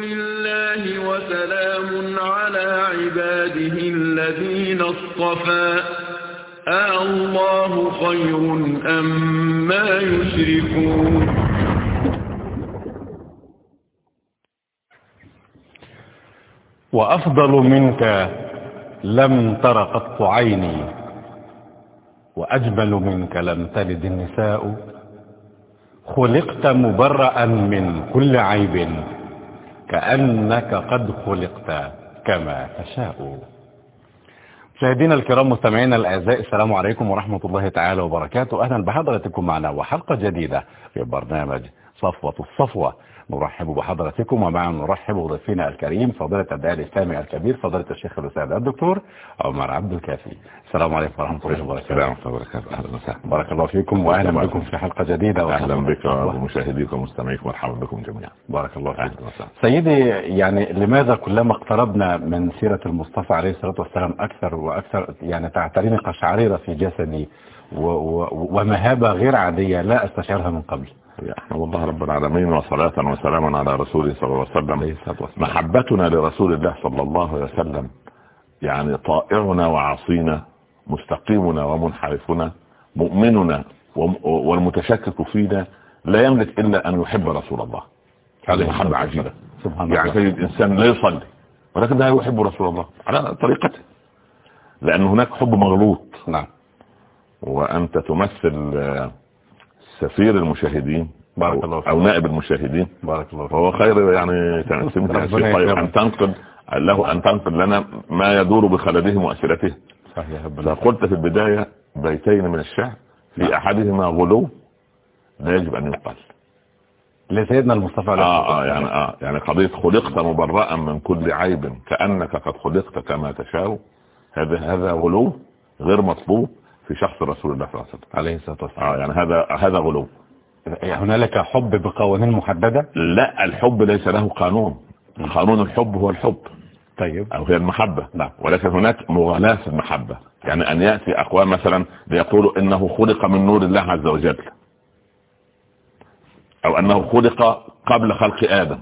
لله وسلام على عباده الذين اصطفى. آه الله خير أم ما يشركون. وأفضل منك لم تر قط عيني وأجمل منك لم تلد النساء. خلقت مبرأ من كل عيب. كأنك قد خلقت كما تشاء. مشاهدينا الكرام مستمعينا الأعزاء السلام عليكم ورحمة الله تعالى وبركاته. أهلا بحضراتكم معنا وحلقة جديدة في برنامج صفوة الصفوة. نرحب بحضراتكم ومعا نرحب بضيفنا الكريم فضيلة الداعي الإسلامي الكبير فضيلة الشيخ الأستاذ الدكتور عمر عبد الكافي. السلام عليكم ورحمة الله وبركاته. السلام ورحمة الله وبركاته. أهلا وسهلا. بارك الله فيكم وأهلا بكم في حلقة جديدة. أهلا بك ومشاهديكم ومستمعيكم مرحبا بكم جميعا. بارك الله فيكم سيدي يعني لماذا كلما اقتربنا من سيرة المصطفى عليه الصلاة والسلام أكثر وأكثر يعني تعتريني قشعريرة في جسدي ومهابة غير عادية لا أستشعرها من قبل؟ أحمد الله رب العالمين وصلاة وسلاما على رسوله صلى الله عليه وسلم. محبتنا لرسول الله صلى الله عليه وسلم يعني طائعنا وعصينا مستقيمنا ومنحرفنا مؤمننا والمتشكك فينا لا يملك إلا أن يحب رسول الله. هذه محبة عجيبة. يعني تجد إنسان لا يصلي ولكن لا يحب رسول الله على طريقته. لأن هناك حب مغلوط. نعم. وأنت تمثل سفير المشاهدين بارك الله فيك. أو نائب المشاهدين بارك الله فيك فهو خير يعني طيب. أن تنقل له أن تنقل لنا ما يدور بخلدهم ربنا فقلت في البداية بيتين من الشعر نعم. في أحدهما غلو لا يجب أن يقال لسيدنا المصطفى آه آه. يعني آه يعني قضية خلقت مبرأ من كل عيب كأنك قد خلقت كما تشاء هذا هذا غلو غير مطلوب في شخص رسول الله صلى الله عليه وسلم. عليه الصلاة والسلام. آه يعني هذا هذا غلو. هنالك حب بقوانين محددة؟ لا الحب ليس له قانون. قانون الحب هو الحب. طيب. أو هي المحبة. نعم. ولكن هناك مغالاة في المحبة. يعني أن يأتي أقوام مثلا ليقولوا إنه خلق من نور الله عز وجل. أو أنه خلق قبل خلق آدم.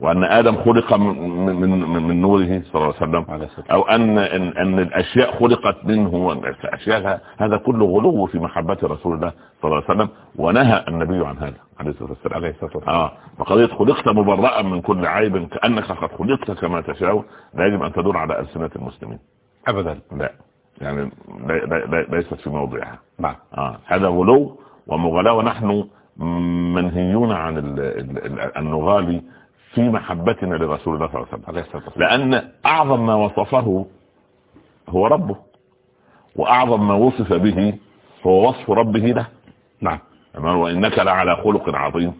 وأن آدم خلق من, من, من, نوره صلى الله عليه وسلم. أو أن أن, أن الأشياء خلقت منه واشياء هذا كله غلو في محبة رسول الله صلى الله عليه وسلم ونهى النبي عن هذا عليه الصلاة والسلام. عليه الصلاة والسلام. آه. فقضية خلقت مبرأ من كل عيب كأنك قد خلقت كما تشاء لا يجب أن تدور على ألسنة المسلمين. أبدا. لا. يعني لا- لا- لا- ليست في موضعها. نعم. آه. هذا غلو ومغالاة. ونحن منهيون عن ال- في محبتنا لرسول الله صلى الله عليه وسلم. لأن أعظم ما وصفه هو ربه وأعظم ما وصف به هو وصف ربه له. نعم. تمام؟ وإنك لعلى خلق عظيم.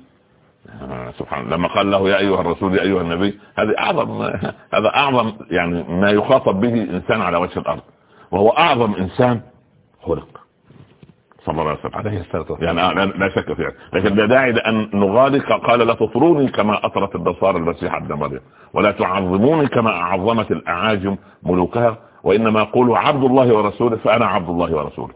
آه، سبحان لما قال له يا أيها الرسول يا أيها النبي هذا أعظم هذا أعظم يعني ما يخاطب به إنسان على وجه الأرض. وهو أعظم إنسان خلق. صلى الله عليه وسلم. عليه الصلاة والسلام. يعني آه، لا, لا شك في لكن لا داعي لأن نغالي قال لا تطروني كما أطرت النصارى المسيح ابن مريم ولا تعظموني كما أعظمت الأعاجم ملوكها وإنما قولوا عبد الله ورسوله فأنا عبد الله ورسوله.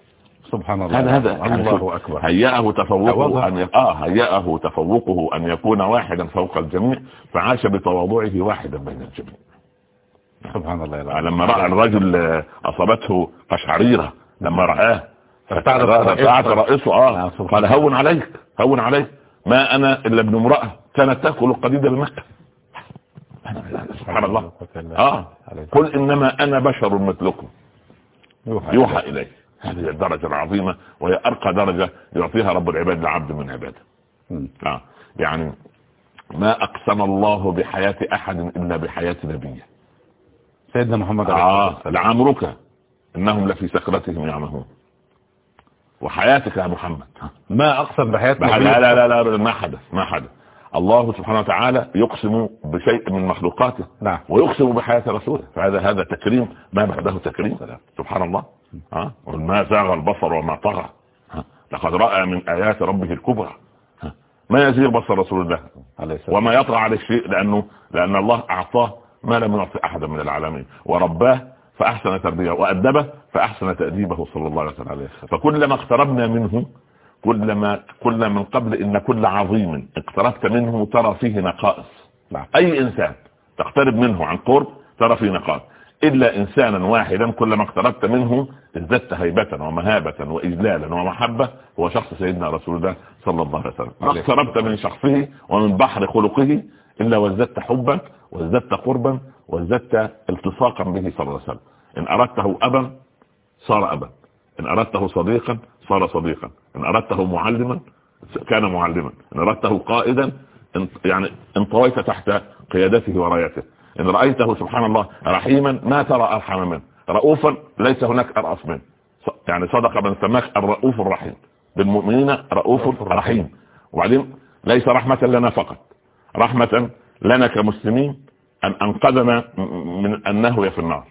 سبحان الله. هذا هذا. يعني الله أكبر. هيأه تفوقه. أن. آه هيأه تفوقه أن يكون واحدا فوق الجميع فعاش بتواضعه واحدا بين الجميع. سبحان الله لما رأى الرجل آه، أصابته قشعريرة لما رآه رئيسه نعم، آه. سبحان قال هون عليك هون عليك. ما أنا إلا ابن امرأة كانت تأكل القديد بمكة سبحان الله. آه. قل إنما أنا بشر مثلكم. يوحى إليه هذه الدرجة العظيمة وهي أرقى درجة يعطيها رب العباد لعبد من عباده. آه. يعني ما أقسم الله بحياة أحد إلا بحياة نبيه. سيدنا محمد آه. لعمرك إنهم لفي سكرتهم يعمهون. وحياتك يا محمد. ما أقسم بحياة لا لا لا لا ما حدث ما حدث. الله سبحانه وتعالى يقسم بشيء من مخلوقاته نعم. ويقسم بحياة رسوله. فهذا هذا تكريم ما بعده تكريم. سبحان الله. ها. ما زاغ البصر وما طغى؟ لقد رأى من آيات ربه الكبرى؟ ما يزيغ بصر رسول الله. وما يطغى عليه شيء لأنه لأن الله أعطاه ما لم يعطي أحدا من العالمين. ورباه فأحسن تربية وأدبه فأحسن تأديبه صلى الله عليه وسلم. فكلما اقتربنا منه كلما كل من قبل إن كل عظيم اقتربت منه ترى فيه نقائص. نعم. أي إنسان تقترب منه عن قرب ترى في نقاط إلا إنسانا واحدا كلما اقتربت منه ازددت هيبة ومهابة وإجلالا ومحبة. هو شخص سيدنا رسول الله صلى الله عليه وسلم. ما اقتربت من شخصه ومن بحر خلقه إلا وازددت حبا وازددت قربا وازددت التصاقا به صلى الله عليه وسلم. إن أردته أبا صار أبا. إن أردته صديقا صار صديقا. إن أردته معلما كان معلما. إن أردته قائدا يعني انطويت تحت قيادته ورايته. إن رأيته سبحان الله رحيما ما ترى أرحم منه. رؤوفا ليس هناك أرأف منه. يعني صدق من سماك الرؤوف الرحيم. بالمؤمنين رؤوف رحيم. وبعدين ليس رحمة لنا فقط. رحمة لنا كمسلمين أن أنقذنا من أنه في النار.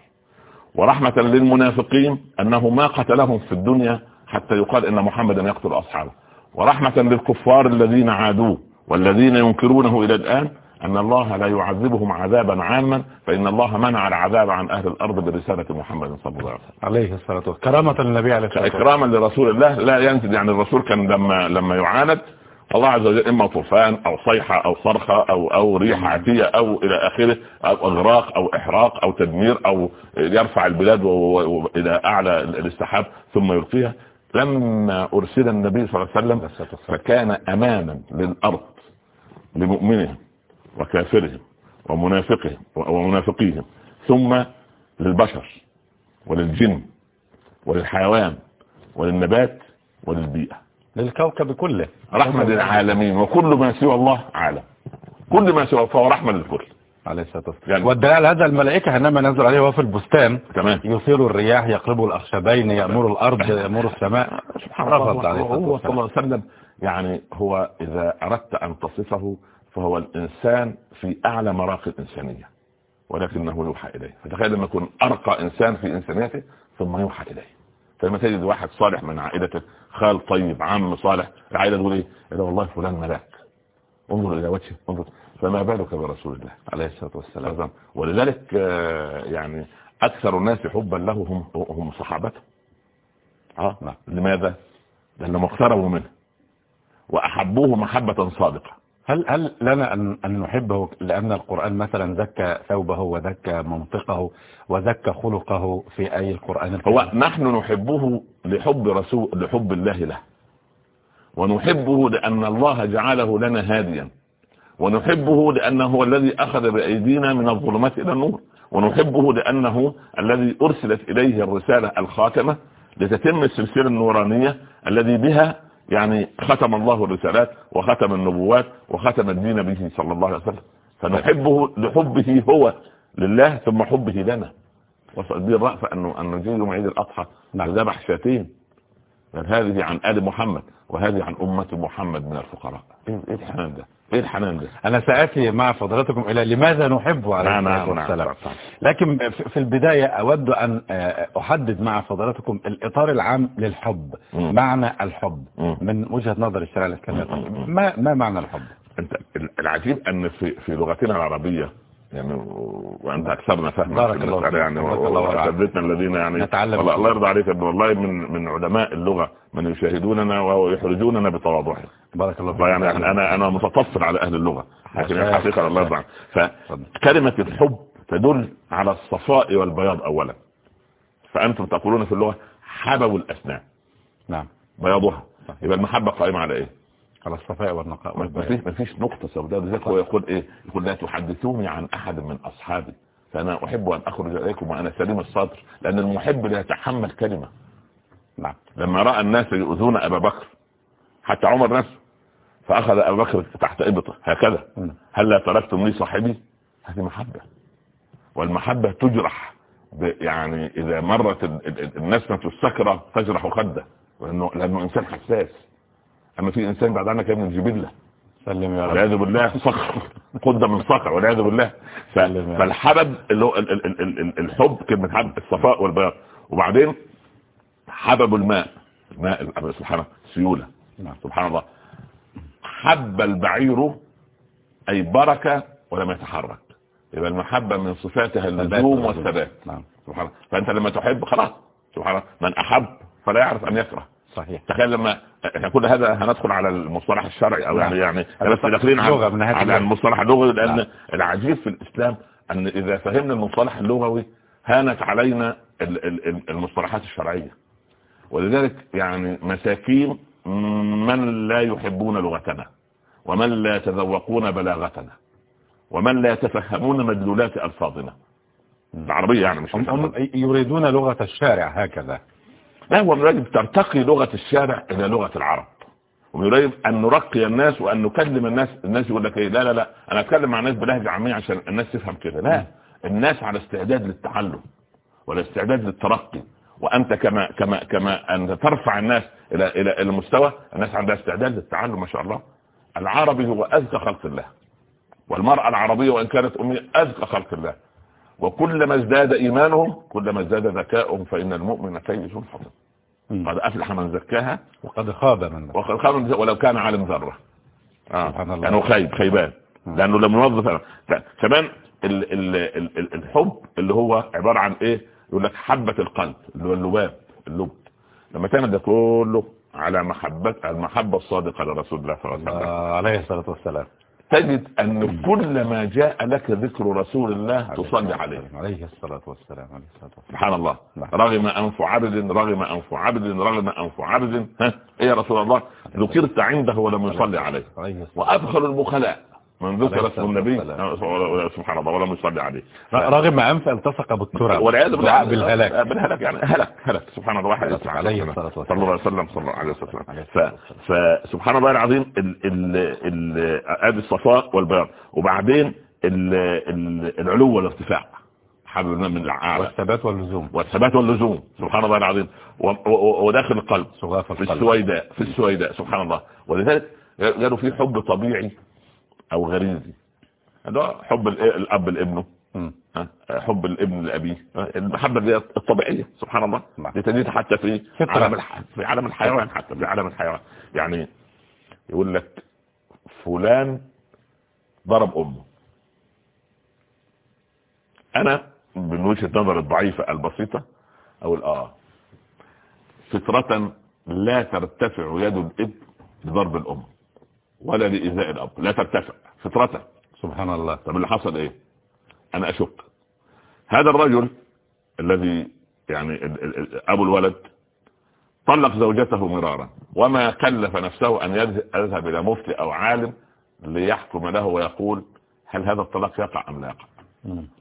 ورحمة للمنافقين أنه ما قتلهم في الدنيا حتى يقال إن محمدا يقتل أصحابه. ورحمة للكفار الذين عادوه والذين ينكرونه إلى الآن أن الله لا يعذبهم عذابا عاما فإن الله منع العذاب عن أهل الأرض برسالة محمد صلى الله عليه وسلم. عليه الصلاة والسلام. كرامة للنبي عليه الصلاة والسلام. إكراما لرسول الله لا ينزل يعني الرسول كان لما لما يعاند الله عز وجل إما طوفان أو صيحة أو صرخة أو أو ريح عاتية أو إلى آخره أو إغراق أو إحراق أو تدمير أو يرفع البلاد إلى أعلى السحاب ثم يلقيها. لما أرسل النبي صلى الله عليه وسلم فكان أمانا للأرض لمؤمنهم. وكافرهم ومنافقهم ومنافقيهم ثم للبشر وللجن وللحيوان وللنبات وللبيئة. للكوكب كله. رحمة للعالمين وكل ما سوى الله عالم كل ما سوى فهو رحمة للكل. عليه الصلاة والسلام. يعني والدلال هذا الملائكة إنما نزل عليه وهو في البستان. تمام. يثير الرياح يقلب الأخشبين يأمر الأرض يأمر السماء. سبحان الله. هو صلى الله عليه وسلم يعني هو إذا أردت أن تصفه فهو الإنسان في أعلى مراقي الإنسانية ولكنه يوحى إليه. فتخيل لما يكون أرقى إنسان في إنسانيته ثم يوحى إليه. فلما تجد واحد صالح من عائلته خال طيب عم صالح العائلة تقول إيه؟ والله فلان ملاك. انظر إلى وجهه انظر. فما بالك برسول الله عليه الصلاة والسلام؟ ولذلك آه، يعني أكثر الناس حبا له هم هم صحابته. آه نعم. لماذا؟ لأنهم اقتربوا منه وأحبوه محبة صادقة. هل هل لنا أن أن نحبه لأن القرآن مثلا زكى ثوبه وزكى منطقه وزكى خلقه في أي القرآن الكريم؟ هو نحن نحبه لحب رسول لحب الله له. ونحبه لأن الله جعله لنا هاديا. ونحبه لأنه هو الذي أخذ بأيدينا من الظلمات إلى النور. ونحبه لأنه الذي أرسلت إليه الرسالة الخاتمة لتتم السلسلة النورانية الذي بها يعني ختم الله الرسالات وختم النبوات وختم الدين به صلى الله عليه وسلم. فنحبه لحبه هو لله ثم حبه لنا. وصل دي الرأفة أنه أن نجي يوم عيد الأضحى. نعم. ذبح شاتين هذه عن آل محمد وهذه عن أمة محمد من الفقراء. إيه الحنان ده إيه الحنان ده؟ أنا سآتي مع فضلاتكم إلى لماذا نحبه عليه نعم الصلاة نعم، والسلام. نعم لكن في البداية أود أن آه، أحدد مع فضلاتكم الإطار العام للحب. م. معنى الحب. م. من وجهة نظر الشريعة الاسلامية ما ما معنى الحب؟ أنت العجيب أن في في لغتنا العربية يعني وأنت أكثرنا فهما بارك الله يعني واساتذتنا الذين يعني نتعلم الله يرضى عليك ابن والله من من علماء اللغة من يشاهدوننا ويحرجوننا بتواضعهم بارك الله يعني أنا أنا متطفل على أهل اللغة لكن الحقيقة الله يرضى فكلمه الحب تدل على الصفاء والبياض اولا. فأنتم تقولون في اللغة حبب الاسنان نعم. بياضها. يبقى المحبة قائمة على إيه؟ على الصفاء والنقاء ما فيش نقطة سوداء لذلك هو يقول إيه؟ يقول لا تحدثوني عن أحد من أصحابي. فأنا أحب أن أخرج إليكم وأنا سليم الصدر لأن المحب لا يتحمل كلمة. نعم. لما رأى الناس يؤذون أبا بكر حتى عمر نفسه فأخذ أبا بكر تحت إبطه. هكذا. هل لا تركتم لي صاحبي؟ هذه محبة. والمحبة تجرح يعني إذا مرت النسمة السكرة تجرح خده. لأنه لأنه إنسان حساس. أما في إنسان بعد عنك من الجبله سلم يا رب. والعياذ بالله. صخر. قدة من صخر والعياذ بالله. فالحبب اللي هو الحب كلمة حب الصفاء والبياض. وبعدين حبب الماء. الماء سبحانه سيولة. نعم. سبحان الله. حب البعير أي بركة ولم يتحرك. يبقى المحبة من صفاتها اللزوم والثبات. نعم. سبحان الله. فأنت لما تحب خلاص. سبحان الله. من أحب فلا يعرف أن يكره. صحيح. تخيل لما إحنا كل هذا هندخل على المصطلح الشرعي أو يعني يعني بس داخلين على, على المصطلح اللغوي لأن لا. العجيب في الإسلام أن إذا فهمنا المصطلح اللغوي هانت علينا المصطلحات الشرعية. ولذلك يعني مساكين من لا يحبون لغتنا ومن لا يتذوقون بلاغتنا ومن لا يتفهمون مدلولات ألفاظنا. العربية يعني مش هم يريدون لغة الشارع هكذا. لا هو يجب ترتقي لغة الشارع إلى لغة العرب. ويريد أن نرقي الناس وأن نكلم الناس الناس يقول لك إيه؟ لا لا لا أنا أتكلم مع الناس بلهجة عامية عشان الناس تفهم كده. لا الناس على استعداد للتعلم ولا استعداد للترقي. وأنت كما كما كما أن ترفع الناس إلى إلى المستوى الناس عندها استعداد للتعلم ما شاء الله. العربي هو أذكى خلق الله. والمرأة العربية وإن كانت أمية أذكى خلق الله. وكلما ازداد إيمانهم كلما ازداد ذكاؤهم فإن المؤمن كيس فضل قد أفلح من زكاها وقد خاب من وقد خاب من ولو كان عالم ذرة. آه. لأنه خيب خيبان. لأنه لم يوظف كمان الحب اللي هو عبارة عن إيه؟ يقول لك حبة القلب اللي هو اللباب اللب. لما تعمل ده كله على محبة المحبة الصادقة لرسول الله صلى الله عليه وسلم. عليه الصلاة والسلام. تجد أن كل ما جاء لك ذكر رسول الله تصلي عليه. عليه الصلاة والسلام سبحان الله. نعم. رغم أنف عبد رغم أنف عبد رغم أنف عبد. ها؟ إيه يا رسول الله؟ ذكرت عنده ولم يصلي عليه وأبخل البخلاء. من ذكر اسم النبي. سبحان الله ولم يصلي عليه. رغم أنف التصق بالتراب. والعياذ بالله بالهلاك. بالهلاك يعني هلك هلك سبحان الله واحد عليه الصلاة والسلام. صلى الله عليه وسلم صلى الله عليه وسلم. فسبحان الله العظيم آدي الصفاء والبياض. وبعدين العلو والارتفاع. حابب من العالم. والثبات واللزوم. والثبات واللزوم. سبحان الله العظيم. وداخل القلب. في السويداء في السويداء. سبحان الله. ولذلك قالوا في حب طبيعي. أو غريزي. هذا حب الأب لابنه. حب الابن لأبيه. المحبة دي الطبيعية سبحان الله. نعم. دي حتى في عالم في عالم الحيوان حتى في عالم الحيوان. يعني يقول لك فلان ضرب أمه. أنا من وجهة نظر الضعيفة البسيطة أقول آه. فطرة لا ترتفع يد الابن لضرب الأم. ولا لإيذاء الأب. لا ترتفع. فطرة. سبحان الله طب اللي حصل إيه؟ أنا أشك. هذا الرجل الذي يعني ابو الولد طلق زوجته مرارا. وما كلف نفسه أن يذهب إلى مفتي أو عالم ليحكم له ويقول هل هذا الطلاق يقع أم لا يقع؟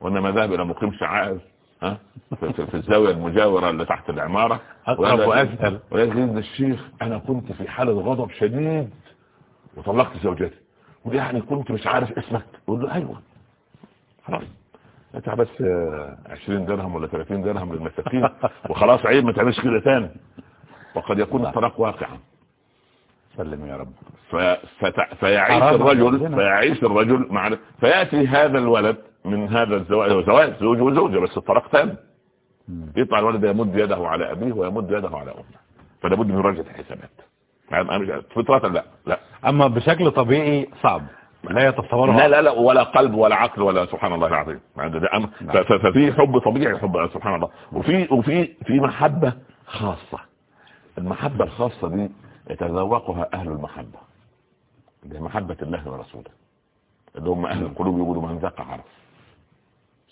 وإنما ذهب إلى مقيم شعائر ها؟ في, الزاوية المجاورة اللي تحت العمارة. أقرب وأسهل. ويقول الشيخ أنا كنت في حالة غضب شديد. وطلقت زوجتي. يعني كنت مش عارف اسمك. يقول له أيوه. خلاص. ادفع بس 20 درهم ولا 30 درهم للمساكين وخلاص عيب ما تعملش كده تاني. وقد يكون الطلاق واقعا. سلم يا رب. فيعيش الرجل فيعيش الرجل مع فيأتي هذا الولد من هذا الزواج هو زواج زوج وزوجة بس الطلاق تام. يطلع الولد يمد يده على أبيه ويمد يده على أمه. فلا بد من رجعة الحسابات فطرة لا لا. أما بشكل طبيعي صعب. لا يتصورها. لا لا لا ولا قلب ولا عقل ولا سبحان الله العظيم. نعم. ففي حب طبيعي حب سبحان الله. وفي وفي في محبة خاصة. المحبة الخاصة دي يتذوقها أهل المحبة. دي محبة الله ورسوله. اللي هم أهل القلوب يقولوا من ذاق عرف.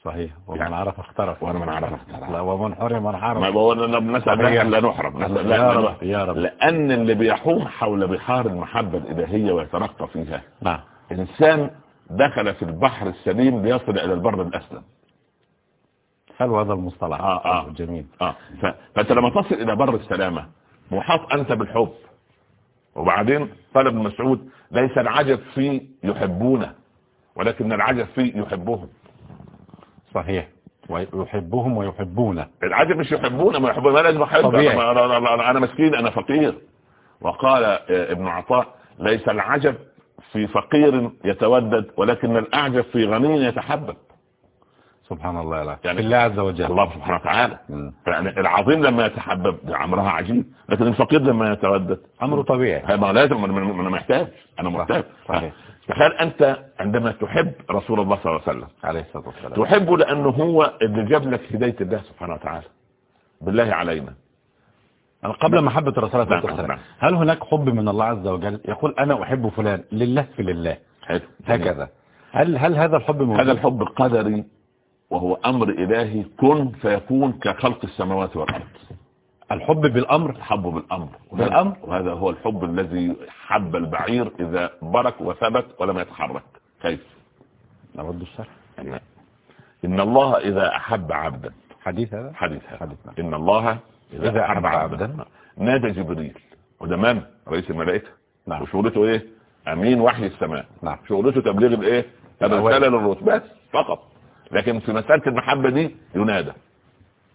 صحيح. ومن يعني عرف اخترف ومن من عرف اخترف لا ومن حرم من حرم. ما هو نسأل لا نحرم. لا يا رب يا رب. لأن اللي بيحوم حول بحار المحبة الإلهية ويترقى فيها نعم. إنسان دخل في البحر السليم ليصل إلى البر الأسلم. حلو هذا المصطلح؟ آه آه. جميل. آه. فأنت لما تصل إلى بر السلامة محاط أنت بالحب. وبعدين قال ابن مسعود ليس العجب في يحبونه ولكن العجب في يحبهم. صحيح. ويحبهم ويحبونه. العجب مش يحبون ما يحبون. ما لازم احب أنا, أنا مسكين أنا فقير. وقال ابن عطاء ليس العجب في فقير يتودد ولكن الأعجب في غني يتحبب. سبحان الله لا. يعني الله عز وجل. الله سبحانه وتعالى. يعني العظيم لما يتحبب امرها عجيب. لكن الفقير لما يتودد. أمره طبيعي. ما لازم أنا محتاج أنا محتاج. صحيح. تخيل أنت عندما تحب رسول الله صلى الله عليه وسلم عليه الصلاة والسلام. تحبه لأنه هو اللي جاب لك هداية الله سبحانه وتعالى؟ بالله علينا. قبل محبة الرسول صلى الله عليه وسلم نعم. هل هناك حب من الله عز وجل؟ يقول أنا أحب فلان لله في لله. حلو. هكذا. هل هل هذا الحب موجود؟ هذا الحب القدري وهو أمر إلهي كن فيكون كخلق السماوات والأرض. الحب بالأمر. الحب بالأمر. بالأمر؟ وهذا هو الحب الذي حب البعير إذا برك وثبت ولم يتحرك. كيف؟ نرد الشرح. ان الله إذا أحب عبدا. حديث هذا؟ حديث هذا. نعم. إن الله إذا, إذا أحب أحب عبدا. عبدا. نادى جبريل. وده من رئيس الملائكة. نعم. وشغلته إيه؟ أمين وحي السماء. نعم. شغلته تبليغ الإيه؟ الأوامر. الرساله للرتبات فقط. لكن في مسألة المحبة دي ينادى.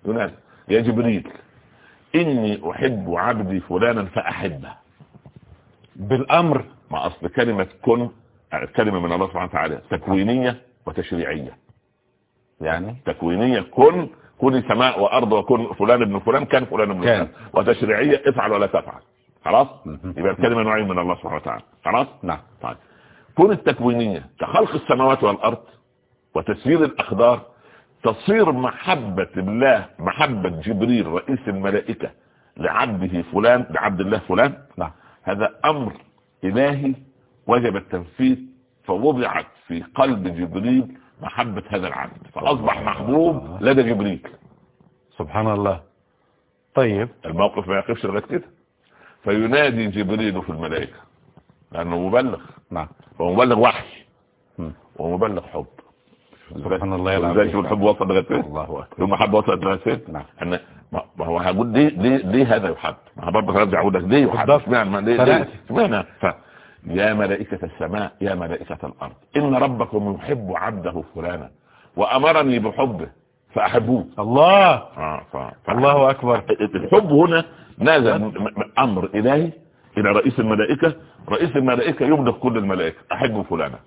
ينادى. يا جبريل. إني أحب عبدي فلانا فأحبه. بالأمر ما أصل كلمة كن كلمة من الله سبحانه وتعالى تكوينية وتشريعية. يعني تكوينية كن كوني سماء وأرض وكن فلان ابن فلان كان فلان ابن. فلان. وتشريعية افعل ولا تفعل. خلاص. يبقى الكلمة نوعين من الله سبحانه وتعالى. خلاص؟ نعم. طيب. كون التكوينية كخلق السماوات والأرض وتسيير الاقدار تصير محبة الله محبة جبريل رئيس الملائكة لعبده فلان لعبد الله فلان؟ نعم. هذا أمر إلهي وجب التنفيذ فوضعت في قلب جبريل محبة هذا العبد فأصبح محبوب لدى جبريل. سبحان الله. طيب. الموقف ما يقفش لغاية كده. فينادي جبريل في الملائكة لأنه مبلغ. نعم. هو مبلغ وحي. ومبلغ حب. سبحان الله العظيم. إزاي الحب وصل لغايه كده الله أكبر. ثم محبة وصلت لغايه أن ما هو هقول ليه ليه ليه هذا يحب. ما هو برضه هرجع أقول لك. ليه يحب. إشمعنى؟ ما- ليه. إشمعنى؟ ف يا ملائكة السماء يا ملائكة الأرض. إن ربكم يحب عبده فلانا وأمرني بحبه فأحبوه. الله. آه ف... ف... الله أكبر. الحب هنا نازل أمر إلهي إلى رئيس الملائكة. رئيس الملائكة يبلغ كل الملائكة. أحب فلانا.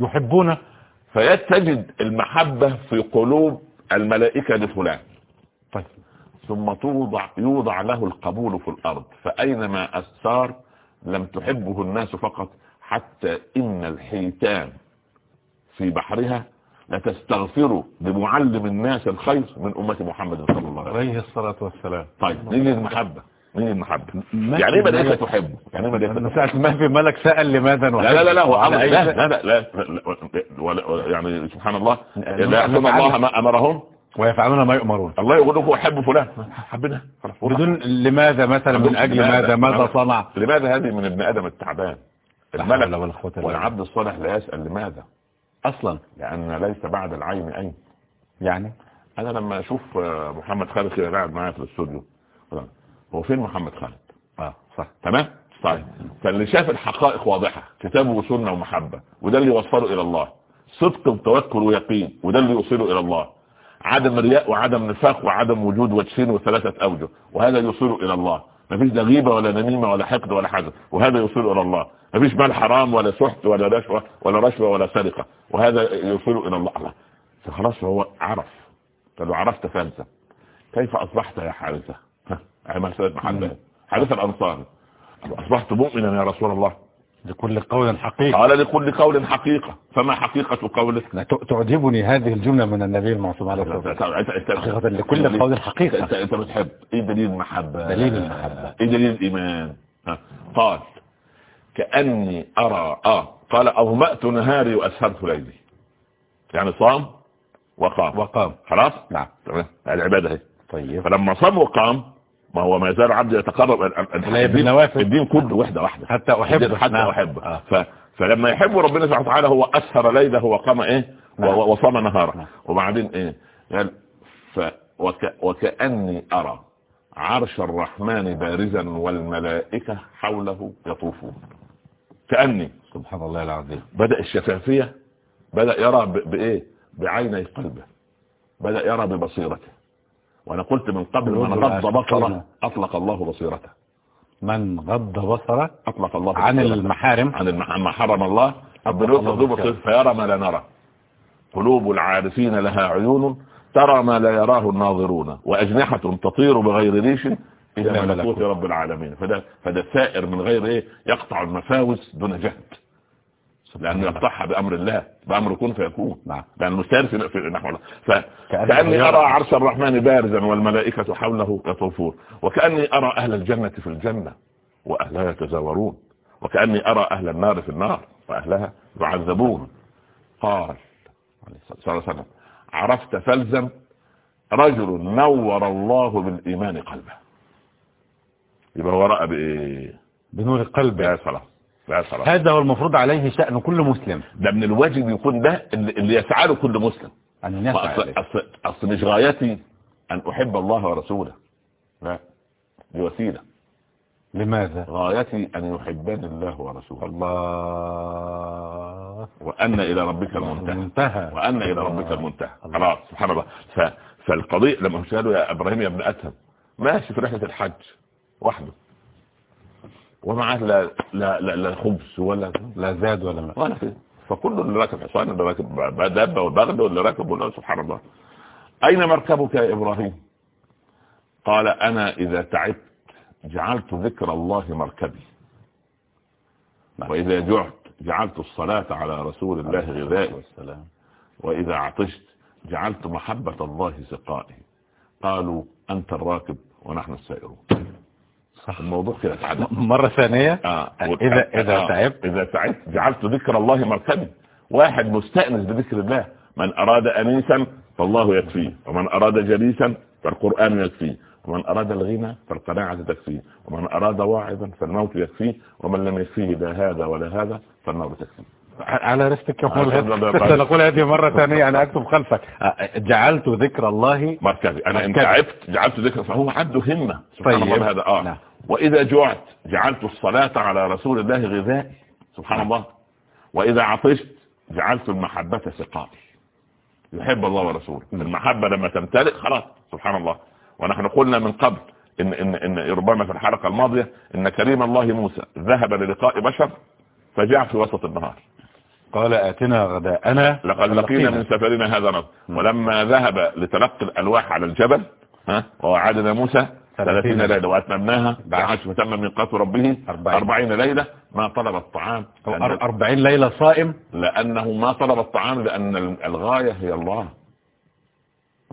يحبون فيتجد المحبة في قلوب الملائكة لفلان. طيب. ثم توضع يوضع له القبول في الأرض. فأينما أثار لم تحبه الناس فقط حتى إن الحيتان في بحرها لتستغفر لمعلم الناس الخير من أمة محمد صلى الله عليه وسلم. عليه الصلاة والسلام. طيب. نيجي المحبة نيجي المحبة يعني إيه ملائكة تحبه؟ يعني إيه ملائكة ساعة ما في ملك سأل لماذا لا لا لا لا هو أمر لا؟ لا لا, لا, لا يعني سبحان الله لا نفعل- الله ما أمرهم. ويفعلون ما يؤمرون. الله يقول لكم أحب فلان. حبنا. بدون لماذا؟ مثلا من أجل ماذا؟ ماذا صنع؟ لماذا هذه من ابن آدم التعبان؟ الملك. والعبد الصالح لا يسأل لماذا؟ أصلا. لأن ليس بعد العين أين يعني؟ أنا لما أشوف آه، محمد خالد كده قاعد معايا في الاستوديو هو فين محمد خالد؟ آه صح. تمام؟ طيب. فاللي شاف الحقائق واضحة. كتاب وسنة ومحبة. وده اللي يوصله إلى الله. صدق وتوكل ويقين. وده اللي يوصله إلى الله. عدم رياء وعدم نفاق وعدم وجود وجهين وثلاثة أوجه. وهذا يوصله إلى الله. مفيش لا غيبة ولا نميمة ولا حقد ولا حزن. وهذا يوصله إلى الله. مفيش مال حرام ولا سحت ولا رشوة ولا رشوة ولا سرقة. وهذا يوصله إلى الله. فخلاص هو عرف. قالوا عرفت فانسى كيف أصبحت يا حارثة؟ هي مسألة محبة حارثة الأنصاري أصبحت مؤمنا يا رسول الله لكل قول حقيقة قال لكل قول حقيقة فما حقيقة قولك لا، تعجبني هذه الجملة من النبي المعصوم عليه الصلاة والسلام لكل قول حقيقة. انت انت بتحب إيه دليل المحبة دليل المحبة. إيه دليل الايمان. قال كأني ارى آه قال اظمأت نهاري واسهرت ليلي يعني صام وقام وقام خلاص نعم تمام العبادة اهي طيب فلما صام وقام ما هو ما يزال عبد يتقرب. ال- ال- لا، الدين, كله وحدة واحدة. حتى أحبه. حتى نعم. أحبه. آه. ف... فلما يحب ربنا سبحانه وتعالى هو أسهر ليله وقام إيه؟ و... نعم. وصام نهاره. نعم. وبعدين إيه؟ قال ف... وك... وكأني أرى عرش الرحمن بارزا والملائكة حوله يطوفون. كأني. سبحان الله العظيم. بدأ الشفافية بدأ يرى ب... بإيه؟ بعيني قلبه. بدأ يرى ببصيرته. وأنا قلت من قبل من غض بصره. أطلق الله بصيرته. من غض بصره؟ أطلق الله عن بصيرته. المحارم. عن عما حرم الله. بصيرته. فيرى ما لا نرى. قلوب العارفين لها عيون. ترى ما لا يراه الناظرون. وأجنحة تطير بغير ريش. إلى ملكوت. رب العالمين. فده, فده سائر من غير إيه؟ يقطع المفاوز دون جهد. لأنه يقطعها بأمر الله بأمر كن فيكون. نعم. لأنه سير في في نحو الله. فكأني أرى عرش الرحمن بارزا والملائكة حوله يطوفون. وكأني أرى أهل الجنة في الجنة وأهلها يتزاورون. وكأني أرى أهل النار في النار وأهلها يعذبون. قال صلى الله عليه وسلم عرفت فلزم رجل نور الله بالإيمان قلبه. يبقى هو رأى بإيه؟ بنور القلب يا سلام. هذا هو المفروض عليه شأن كل مسلم. ده من الواجب يكون ده اللي يسعى له كل مسلم. أن أصل. أصل, أصل مش غايتي أن أحب الله ورسوله. لا دي وسيلة. لماذا؟ غايتي أن يحبني الله ورسوله. الله. وأن إلى ربك المنتهى. انتهى وأن إلى ربك المنتهى. خلاص سبحان الله. ف... فالقضية لما سألوا يا إبراهيم يا ابن أدهم ماشي في رحلة الحج وحده. ومعاه لا لا لا, لا خبز ولا لا زاد ولا ماء. ولا كده فكل اللي راكب حصان اللي راكب دابة والبغل واللي راكب ولا سبحان الله. أين مركبك يا إبراهيم؟ قال أنا إذا تعبت جعلت ذكر الله مركبي. وإذا جعت جعلت الصلاة على رسول الله غذائي. والسلام. وإذا عطشت جعلت محبة الله سقائي. قالوا أنت الراكب ونحن السائرون. الموضوع كده تعالى مرة ثانية. آه. إذا- إذا آه. تعبت. إذا تعبت. جعلت ذكر الله مركبي واحد مستأنس بذكر الله. من أراد أنيسا فالله يكفيه. ومن أراد جليسا فالقرآن يكفيه. ومن أراد الغنى فالقناعة تكفيه. ومن أراد واعظا فالموت يكفيه. ومن لم يكفيه لا هذا ولا هذا فالنار تكفيه. على رستك يقول. سنقول هذه مرة ثانية. أنا أكتب خلفك. جعلت ذكر الله مركبي أنا إن. تعبت جعلت ذكر فهو عنده همة. سبحان طيب. الله هذا آه. نعم. وإذا جعت جعلت الصلاة على رسول الله غذائي سبحان الله. وإذا عطشت جعلت المحبة سقائي يحب الله ورسوله. المحبة لما تمتلئ خلاص. سبحان الله. ونحن قلنا من قبل إن, إن, إن ربما في الحلقة الماضية إن كريم الله موسى ذهب للقاء بشر فجاء في وسط النهار. قال آتنا غداءنا لقد لقينا من سفرنا هذا نصر ولما ذهب لتلقي الألواح على الجبل ها ووعدنا موسى ثلاثين ليلة. وأتممناها. بعشر فتم ميقات ربه. أربعين. ليلة ما طلب الطعام. أربعين ليلة صائم. لأنه ما طلب الطعام لأن الغاية هي الله؟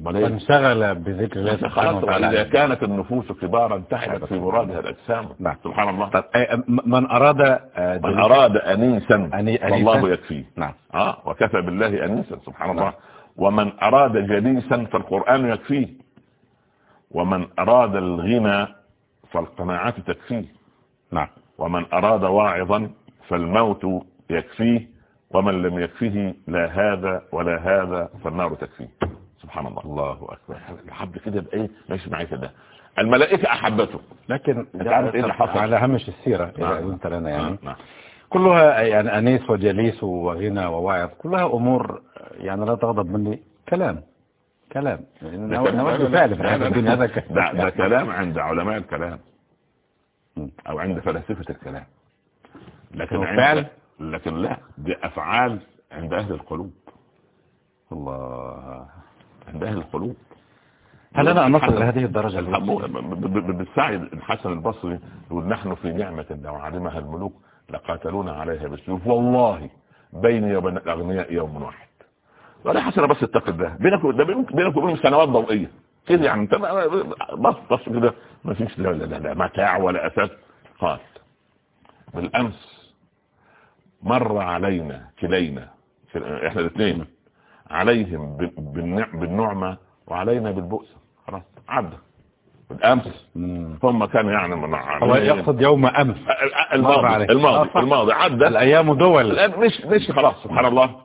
فانشغل بذكر الله سبحانه خلاص إذا وتعالى كانت النفوس كبارا تحدث في مرادها الأجسام نعم. سبحان الله. طب من أراد آه، من أراد أنيسا. أني- فالله. يكفيه نعم. آه وكفى بالله أنيسا. سبحان الله. نعم. ومن أراد جليسا فالقرآن يكفيه. ومن أراد الغنى فالقناعات تكفيه. نعم. ومن أراد واعظا فالموت يكفيه. ومن لم يكفيه لا هذا ولا هذا فالنار تكفيه. سبحان الله. الله أكبر. حب كده بأيه؟ ماشي معايا كده الملائكة أحبته. لكن أنت عارف إيه اللي حصل؟ على هامش السيرة نعم. قلت لنا يعني. نعم، نعم. كلها يعني أنيس وجليس وغنى وواعظ كلها أمور يعني لا تغضب مني. كلام. كلام. نود فعل في هذا ده, كلام عند علماء الكلام. أو عند فلاسفة الكلام. لكن عند فعل؟ لكن لا دي أفعال عند أهل القلوب. الله. عند أهل القلوب. هل أنا أنصل حسن- إلى هذه الدرجة بالسعي الحسن البصري يقول نحن في نعمة لو علمها الملوك لقاتلونا عليها بالسيوف. والله بيني وبين الأغنياء يوم واحد. ولا حسن بس اتقي الله بينك ده بينك بينك وبين سنوات ضوئية. كده يعني انت بص بص كده ما فيش لا, لا, لا, متاع ولا أساس قال بالأمس مر علينا كلينا إحنا الاثنين عليهم بال- بالنع- بالنعمة وعلينا بالبؤس. خلاص. عدى. بالأمس. هم كانوا يعني من هو يقصد يوم مر الماضي. الماضي. الماضي. عدى. الأيام دول. مش مش خلاص. سبحان الله.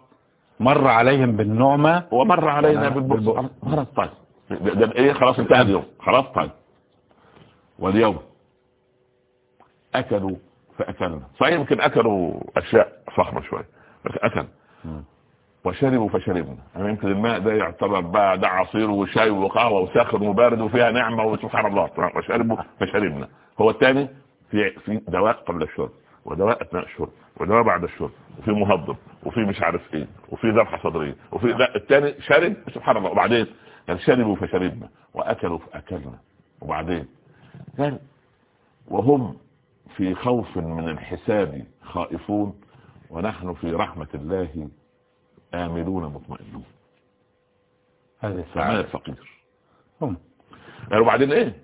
مر عليهم بالنعمة ومر علينا بالبؤس. خلاص طيب. ده, إيه؟ خلاص انتهى اليوم. خلاص طيب. واليوم. أكلوا فأكلنا. صحيح يمكن أكلوا أشياء فخمه شوية لكن أكل. وشربوا فشربنا يعني يمكن الماء ده يعتبر بقى ده عصير وشاي وقهوة وساخن وبارد وفيها نعمة وسبحان الله. وشربوا فشربنا. هو الثاني في في دواء قبل الشرب. ودواء أثناء الشرب. ودواء بعد الشرب وفي مهضم وفي مش عارف إيه وفي ذبحه صدريه وفي لا الثاني شرب سبحان الله وبعدين؟ يعني شربوا فشربنا وأكلوا فأكلنا وبعدين؟ قال وهم في خوف من الحساب خائفون ونحن في رحمة الله آملون مطمئنون. هذه السعادة. الفقير؟ هم. يعني وبعدين إيه؟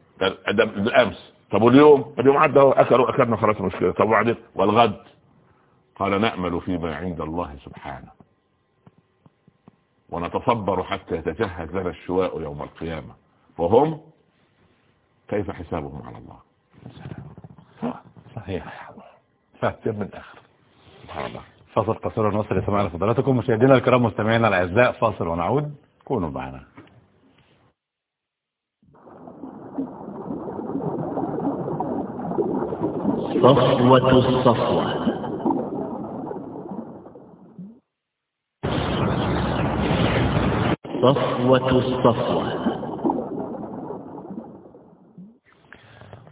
ده بالامس طب واليوم؟ اليوم عدى أكلوا أكلنا خلاص مشكله طب وبعدين؟ والغد. قال نأمل فيما عند الله سبحانه. ونتصبر حتى يتجهز لنا الشواء يوم القيامة. وهم كيف حسابهم على الله؟ صحيح. فاهتم من اخر سبحان الله. فاصل قصير ونصل لسماع لفضلاتكم مشاهدينا الكرام مستمعينا الأعزاء فاصل ونعود. كونوا معنا. صفوة الصفوة. صفوة الصفوة.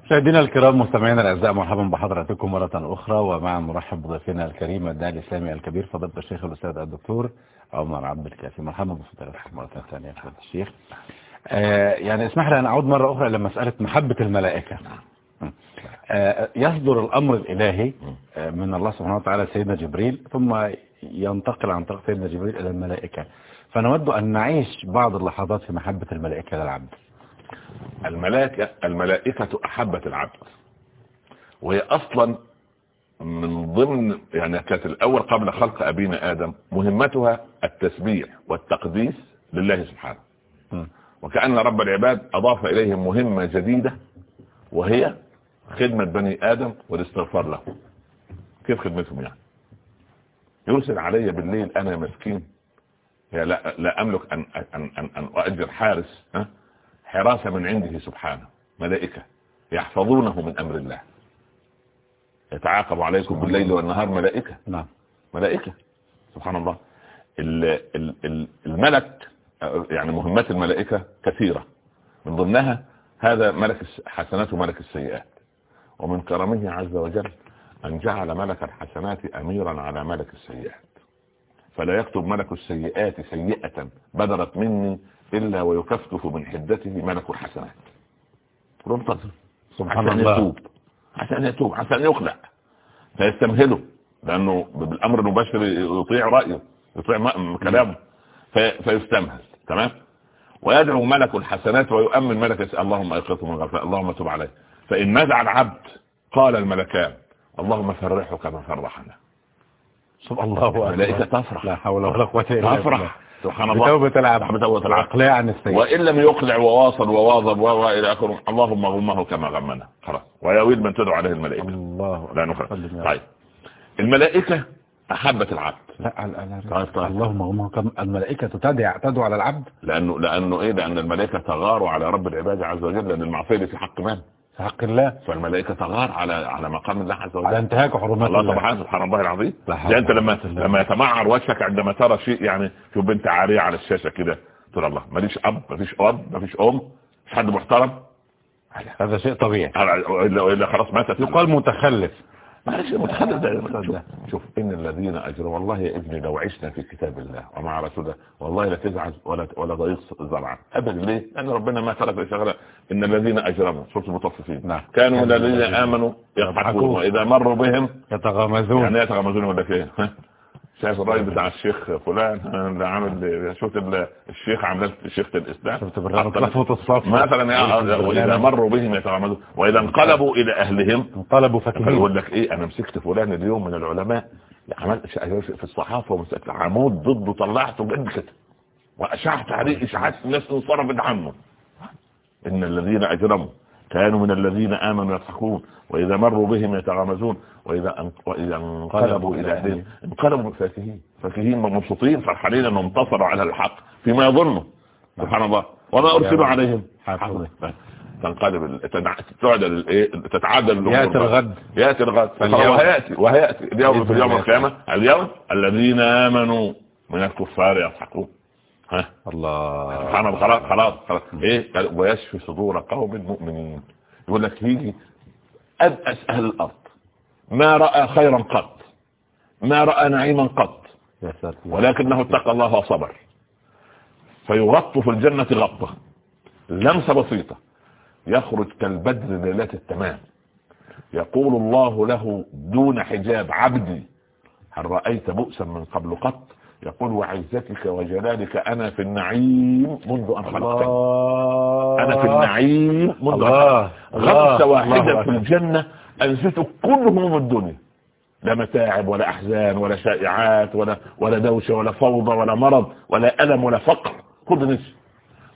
مشاهدينا الكرام مستمعينا الأعزاء مرحبا بحضراتكم مرة أخرى. ومع نرحب بضيفنا الكريم الداعي الإسلامي الكبير فضيلة الشيخ الأستاذ الدكتور عمر عبد الكافي. مرحبا بفضيلتك مرة ثانية فضيلة الشيخ. آه يعني اسمح لي أن أعود مرة أخرى إلى مسألة محبة الملائكة. آه يصدر الأمر الإلهي آه من الله سبحانه وتعالى سيدنا جبريل ثم ينتقل عن طريق سيدنا جبريل إلى الملائكة. فنود أن نعيش بعض اللحظات في محبة الملائكة للعبد. الملائكة الملائكة أحبت العبد. وهي أصلا من ضمن يعني كانت الأول قبل خلق أبينا آدم مهمتها التسبيح والتقديس لله سبحانه. وكأن رب العباد أضاف إليهم مهمة جديدة وهي خدمة بني آدم والاستغفار له. كيف خدمتهم يعني؟ يرسل علي بالليل أنا مسكين. لا, لا أملك أن, أن, أن, أن أؤجر حارس حراسة من عنده سبحانه ملائكة يحفظونه من أمر الله. يتعاقب عليكم بالليل والنهار ملائكة. نعم. ملائكة. سبحان الله. الملك يعني مهمات الملائكة كثيرة. من ضمنها هذا ملك الحسنات وملك السيئات. ومن كرمه عز وجل أن جعل ملك الحسنات أميرا على ملك السيئات. فلا يكتب ملك السيئات سيئة بدرت مني إلا ويكفكف من حدته ملك الحسنات. منتظر سبحان الله. يتوب. عشان يتوب. عشان يخلع. فيستمهله. لأنه بالأمر المباشر يطيع رأيه يطيع كلامه. فيستمهل. تمام؟ ويدعو ملك الحسنات ويؤمن ملك اللهم ايقظه من غفلة اللهم تب عليه. فإن نزع العبد قال الملكان اللهم فرحه كما فرحنا. سبحان الله الملائكة تفرح لا حول ولا قوة إلا بالله. تفرح سبحان الله. بتوبة العبد بتوبة العبد وإقلاع عن السيء وإن لم يقلع وواصل وواظب وإلى آخره. اللهم غمه كما غمنا. خلاص. ويويل من تدعو عليه الملائكة. الله لا نخرج طيب. الملائكة أحبت العبد. لا لا طيب طيب. اللهم غمه كم الملائكة تدعو تدعو على العبد. لأنه لأنه إيه؟ لأن الملائكة تغار على رب العباد عز وجل. لأن المعصية في حق من؟ في حق الله. فالملائكة تغار على على مقام الله عز وجل. على انتهاك حرمات الله سبحانه سبحان الله العظيم. يعني انت لما لما يتمعر وجهك عندما ترى شيء يعني شوف بنت عارية على الشاشة كده تقول الله ماليش أب مفيش أب مفيش أم مش حد محترم. هذا شيء طبيعي. إلا خلاص ماتت. يقال متخلف. معلش المتخلف ده شوف, شوف إن الذين أجروا والله يا ابني لو عشنا في كتاب الله ومع رسوله والله لا تزعل ولا ولا ضيق زرعا. أبدا ليه؟ لأن ربنا ما ترك شغله إن الذين أجرموا سورة المطففين. نعم. كانوا الذين آمنوا يضحكون وإذا مروا بهم يتغامزون يعني يتغمزون ولا فين شايف الراي بتاع الشيخ فلان اللي عامل شفت الشيخ عامل شيخ الإسلام. شفت الصف. مثلا يعني وإذا مروا بهم يتغمزون وإذا انقلبوا إلى أهلهم انقلبوا فاكهين يقول لك إيه أنا مسكت فلان اليوم من العلماء. عملت في الصحافة ومسكت عمود ضده طلعته جد كده وأشعت عليه اشاعات الناس انصرفت عنه. إن الذين أجرموا كانوا من الذين آمنوا يضحكون وإذا مروا بهم يتغامزون وإذا وإذا انقلبوا إلى أهلهم. انقلبوا فاكهين فاكهين مبسوطين فرحانين أنهم انتصروا على الحق فيما يظنوا. سبحان الله. وما أرسلوا عليهم. تنقلب تعدل الايه تتعادل يأتي الغد. يأتي الغد. وهيأتي وهيأتي. اليوم في يوم القيامة. اليوم الذين آمنوا من الكفار يضحكون. ها؟ الله. سبحان الله خلاص خلاص خلاص. إيه؟ ويشفي صدور قوم مؤمنين. يقول لك يجي ابأس أهل الأرض. ما رأى خيرا قط. ما رأى نعيما قط. ولكنه اتقى الله وصبر. فيغط في الجنة غطة لمسة بسيطة. يخرج كالبدر ليلة التمام. يقول الله له دون حجاب عبدي هل رأيت بؤسا من قبل قط؟ يقول وعزتك وجلالك أنا في النعيم منذ أن خلقتني. أنا في النعيم منذ الله. غمسة واحدة في الجنة أنسيت كل هموم الدنيا لا متاعب ولا أحزان ولا شائعات ولا ولا دوشة ولا فوضى ولا مرض ولا ألم ولا فقر. كل نسي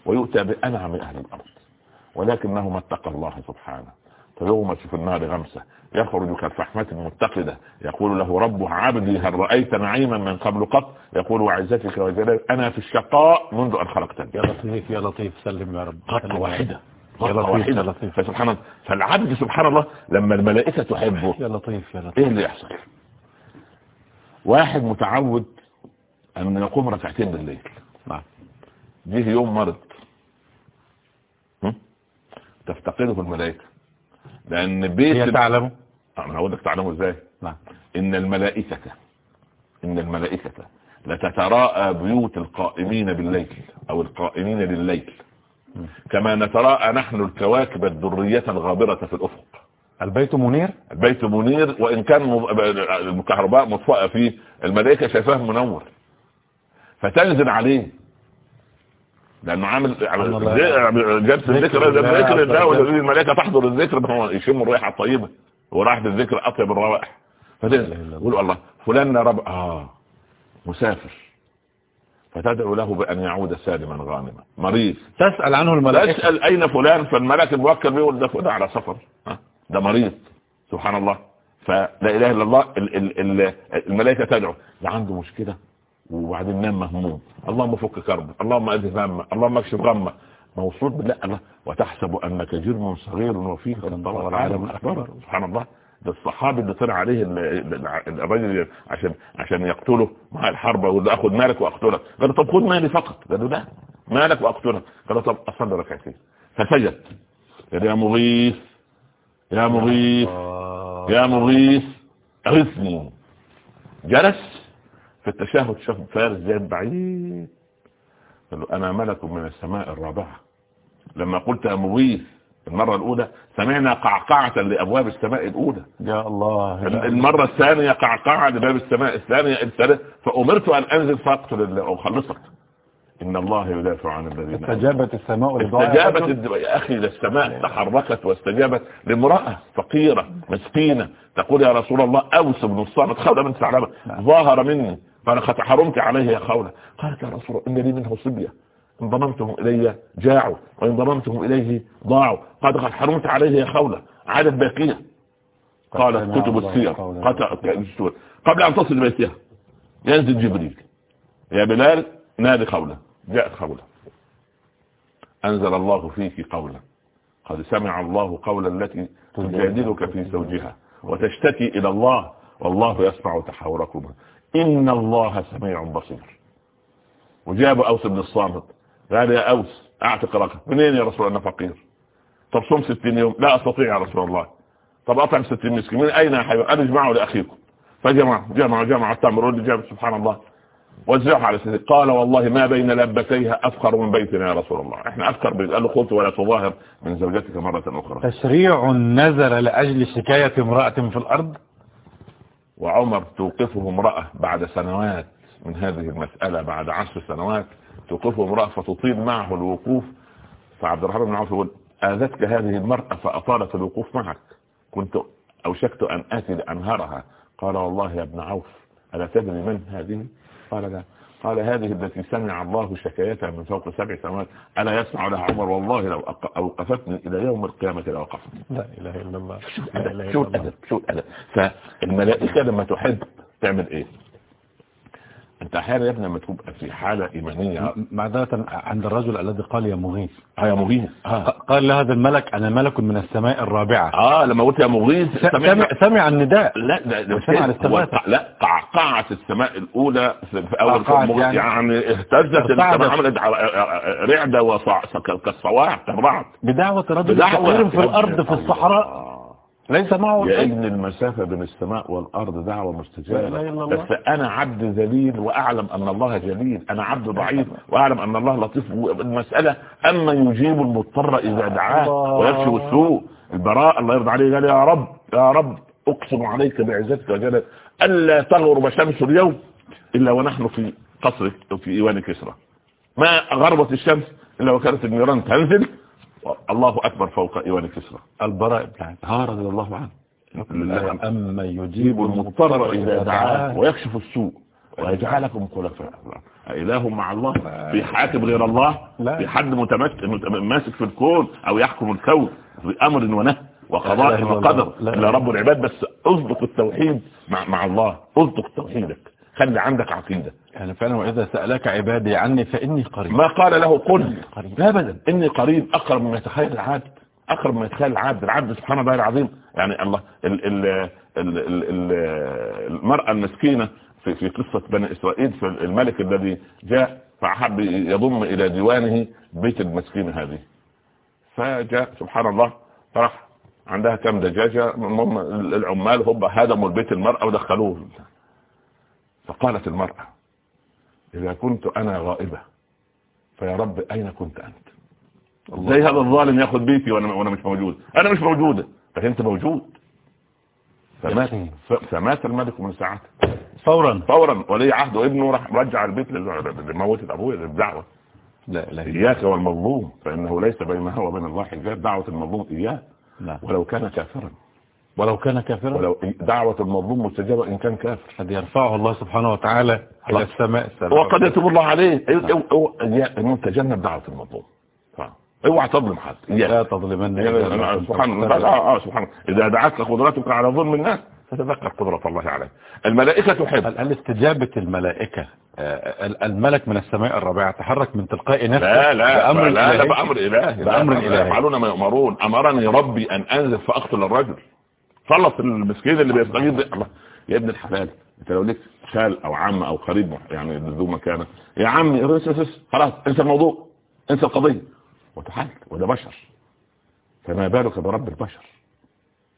ويؤتى بأنعم أهل الأرض. ولكنه ما اتقى الله سبحانه. فيغمس في النار غمسة. يخرج كالفحمة المتقدة. يقول له ربه عبدي هل رأيت نعيما من قبل قط؟ يقول وعزتك وجلالك أنا في الشقاء منذ أن خلقتني. يا لطيف يا لطيف سلم يا رب. خطة واحدة. يا لطيف يا واحدة. لطيف. فسبحان الله. فالعبد سبحان الله لما الملائكة تحبه يا لطيف يا لطيف. إيه اللي يحصل؟ واحد متعود أن يقوم ركعتين بالليل. نعم. جه يوم مرض؟ تفتقده الملائكة. لأن بيت هي تعلم أنا هقول لك تعلموا إزاي. نعم. إن الملائكة إن الملائكة لتتراءى بيوت القائمين بالليل أو القائمين لليل كما نتراءى نحن الكواكب الدرية الغابرة في الأفق. البيت منير؟ البيت منير وإن كان الكهرباء مطفأة فيه الملائكة شايفاه منور. فتنزل عليه. لأنه عامل. جلسه الذكر الذكر ده. والذي الملائكة تحضر الذكر هو يشم الريحة الطيبة. ورائحه الذكر أطيب الروائح. إلا الله. فلان رب آه. مسافر. فتدعو له بأن يعود سالما غانما. مريض. تسأل عنه الملائكة. اسال أين فلان؟ فالملك الموكل بيقول ده فلان على سفر. ها، ده مريض. سبحان الله. فلا إله إلا الله ال- ال- ال- الملائكة تدعو. ده عنده مشكلة. وبعدين نام مهموم. اللهم فك كربه اللهم اذهب همه اللهم اكشف غمة. موصول بالله الله وتحسب أنك جرم صغير وفيه الله العالم الاكبر سبحان الله. ده الصحابي اللي طلع عليه ال- ال- ال- الرجل عشان عشان يقتله. مع الحرب ويقول له آخذ مالك وأقتلك. قال طب خذ مالي فقط. قال له لا مالك وأقتلك. قال طب اصلي ركعتين فسجد. قال يا مغيث يا مغيث يا مغيث اغثني. جلس. في التشهد شاف فارس جاي بعيد. قال له أنا ملك من السماء الرابعة. لما قلت يا مغيث المرة الأولى سمعنا قعقعة لأبواب السماء الأولى. يا الله. المرة الثانية قعقعة لباب السماء الثانية الثالثة فأمرت أن أنزل فأقتل الله أو خلصك إن الله يدافع عن الذين. استجابت السماء استجابت يا أخي السماء تحركت واستجابت لامرأة فقيرة مسكينة تقول يا رسول الله أوس بن الصامت خولة بنت ثعلبة ظاهر مني فأنا قد حرمت عليه يا خولة قالت يا رسول الله إن لي منه صبية. إن ضممتهم إلي جاعوا وإن ضممتهم إليه ضاعوا. قد قد حرمت عليه يا خولة عادت باقية قالت كتب السير قتل- قبل أن تصل بيتها. ينزل جبريل. يا بلال نادي خولة جاءت خولة أنزل الله فيك قولا. قد سمع الله قولا التي تجادلك في زوجها وتشتكي إلى الله والله يسمع تحاوركما. إن الله سميع بصير. وجاب أوس بن الصامت. قال يا أوس أعتق رقبة منين يا رسول الله أنا فقير؟ طب صوم ستين يوم. لا أستطيع يا رسول الله. طب أطعم ستين مسكين. من أين يا حيوان؟ أنا اجمعوا لأخيكم فجمع جمع جمع التمر واللي جاب سبحان الله. وزعوا على سيدي قال والله ما بين لبتيها أفخر من بيتنا يا رسول الله. إحنا أفخر بيت. قال له خذ ولا تظاهر من زوجتك مرة أخرى. تشريع نزل لأجل شكاية امرأة في الأرض؟ وعمر توقفه امرأة بعد سنوات من هذه المسألة بعد عشر سنوات توقفه امرأة فتطيل معه الوقوف. فعبد الرحمن بن عوف يقول آذتك هذه المرأة فأطالت الوقوف معك. كنت أوشكت أن آتي لأنهرها قال والله يا ابن عوف ألا تدري من هذه؟ قال لا. قال هذه التي سمع الله شكايتها من فوق سبع سماوات ألا يسمع لها عمر؟ والله لو أوقفتني إلى يوم القيامة لأوقفتني لا إله إلا الله. شو الأدب؟ شو. الأدب؟ فالملائكة لما تحب تعمل إيه؟ انت أحيانا يا ابني لما تبقى في حالة ايمانية معذرة عند الرجل الذي قال يا مغيث. آه يا مغيث. آه. قال لهذا الملك أنا ملك من السماء الرابعة. آه لما قلت يا مغيث سمع, سمع النداء. لا لا ده سمع الاستغاثة. لا قعقعة السماء الأولى في قعقعت المغ- يعني. يعني اهتزت. السماء عملت رعدة وصع كالصواعق كالرعد بدعوة رجل فقير في الأرض في الصحراء. ليس معه. ابن المسافة بين السماء والأرض دعوة لا مستجابة. بس أنا عبد ذليل وأعلم أن الله جليل. أنا عبد ضعيف وأعلم أن الله لطيف. المسألة أما يجيب المضطر إذا دعاه. ويكشف السوء. البراء الله يرضى عليه. قال يا رب يا رب أقسم عليك بعزتك وجلالك ألا تغرب شمس اليوم إلا ونحن في قصر في إيوان كسرى. ما غربت الشمس إلا وكانت النيران تنزل. الله أكبر فوق إيوان كسرى. البراء بن ها رضي الله عنه. أما يجيب المضطر إذا دعاه ويكشف السوء ويجعلكم خلفاء. إله مع الله. في حاكم غير الله. في حد متمكن مت- ماسك في الكون أو يحكم الكون بأمر ونهي وقضاء وقدر. إلا رب العباد بس أصدق التوحيد مع, مع الله. أصدق توحيدك. خلي عندك عقيدة. يعني فعلا وإذا سألك عبادي عني فإني قريب. ما قال له قل. قريب. لا ابدا. إني قريب أقرب مما يتخيل العبد. أقرب مما يتخيل العبد. العبد سبحان الله العظيم. يعني الله ال ال ال ال ال المرأة المسكينة في في قصة بني إسرائيل في الملك الذي جاء فحب يضم إلى ديوانه بيت المسكينة هذه. فجاء سبحان الله راح عندها كم دجاجة. العمال هم هدموا البيت المرأة ودخلوه. فقالت المرأة إذا كنت أنا غائبة فيا رب أين كنت أنت؟ زي هذا الظالم يأخذ بيتي وأنا وأنا مش موجود؟ أنا مش موجوده لكن أنت موجود. فمات فمات الملك من ساعته. فورا. فورا. ولي عهد وابنه راح رجع البيت اللي موتت أبوه للدعوة. لا لا إياك والمظلوم. فإنه ليس بينها وبين الله حجاب دعوة المظلوم اياه لا. ولو كان كافرا. ولو كان كافرا. ولو دعوة المظلوم مستجابة إن كان كافر. قد يرفعه الله سبحانه وتعالى إلى. السماء السماء وقد يتوب الله عليه. أو- إياه- إنه تجنب دعوة المظلوم. ف- اوعى تظلم حد. لا تظلمن. سبحان الله. آه آه سبحان إذا دعتك قدرتك على ظلم الناس فتذكر قدرة الله عليك. الملائكة تحب. هل هل استجابة الملائكة آه، ال- الملك من السماء الرابعة تحرك من تلقاء نفسه لا لا بأمر لا, لا إلهي؟ بأمر إلهي. بأمر لا، إلهي. يفعلون ما يؤمرون. أمرني ربي أن أنزل فأقتل الرجل. خلص المسكين اللي بيستغيث. الله يا ابن الحلال. انت لو ليك خال أو عم أو قريب يعني ذو مكانة. يا عمي. خلاص انسى الموضوع. انسى القضية. وتحل وده بشر. فما بالك برب البشر؟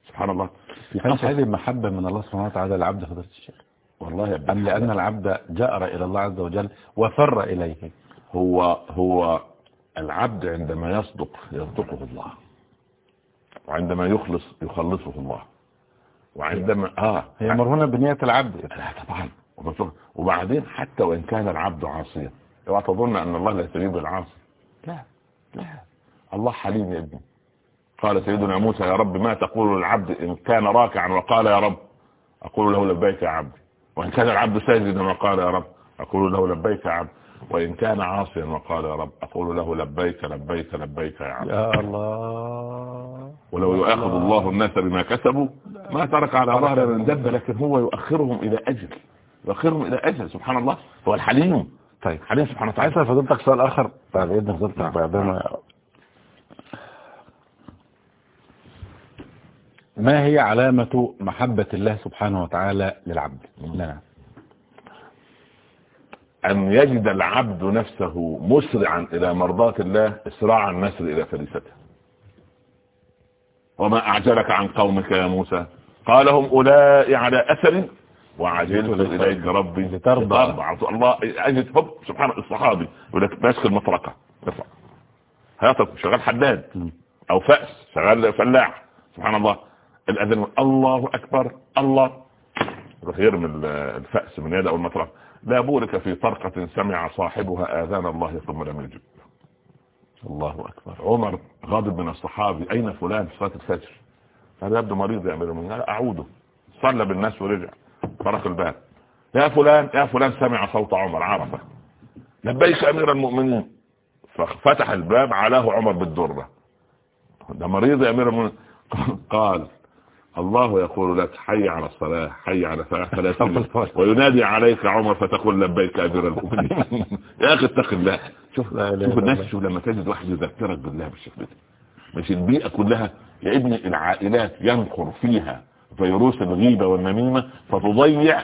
سبحان الله. في هل هذه محبة من الله سبحانه وتعالى للعبد فضيلة الشيخ؟ والله يا ابن أم لأن العبد جأر إلى الله عز وجل وفر إليه؟ هو هو العبد عندما يصدق يصدقه الله. وعندما يخلص يخلصه الله. وعندما آه. هي مرهونة بنية العبد. لا طبعا. وبعدين حتى وإن كان العبد عاصيا. اوعى تظن أن الله لا يستجيب للعاصي. لا لا. الله حليم يا ابني. قال سيدنا موسى يا رب ما تقول للعبد إن كان راكعا وقال يا رب؟ أقول له لبيك يا عبدي. وإن كان العبد ساجدا وقال يا رب؟ أقول له لبيك يا عبد وإن كان عاصيا وقال يا رب؟ أقول له لبيك لبيك لبيك يا عبد يا الله. ولو يؤاخذ الله الناس بما كسبوا ما ترك على ظهر من دب لكن هو يؤخرهم إلى أجل يؤخرهم إلى أجل سبحان الله. هو الحليم. طيب حليم سبحانه عايز وتعالى أسأل فضيلتك سؤال آخر. بعد إذن فضيلتك بعدما ما هي علامة محبة الله سبحانه وتعالى للعبد؟ لنا أن يجد العبد نفسه مسرعا إلى مرضاة الله إسراع النسر إلى فريسته وما أعجلك عن قومك يا موسى. قال هم أولئك على أثر وعجلت إليك ربي لترضى. الله. اجد حب سبحان الصحابي. يقول لك ماسك المطرقة. ارفع. شغال حداد. أو فأس. شغال فلاح. سبحان الله. يقول الله أكبر. الله. يرمي ال- الفأس من يده أو المطرقة. لا بورك في طرقة سمع صاحبها آذان الله ثم لم يجب. الله أكبر. عمر غاضب من الصحابي. أين فلان؟ في صلاة الفجر. قال يبدو مريض يا أمير المؤمنين أعوده. صلى بالناس ورجع. طرق الباب. يا فلان يا فلان سمع صوت عمر عرفه. لبيك أمير المؤمنين. ففتح الباب علاه عمر بالدرة. ده مريض يا أمير المؤمنين قال الله يقول لك حي على الصلاة حي على فلا. وينادي عليك عمر فتقول لبيك أمير المؤمنين. يا أخي اتق الله. شوف لا شوف الناس. شوف لما تجد واحد يذكرك بالله بالشكل ده مش البيئة كلها يا ابني العائلات ينقر فيها فيروس الغيبة والنميمة فتضيع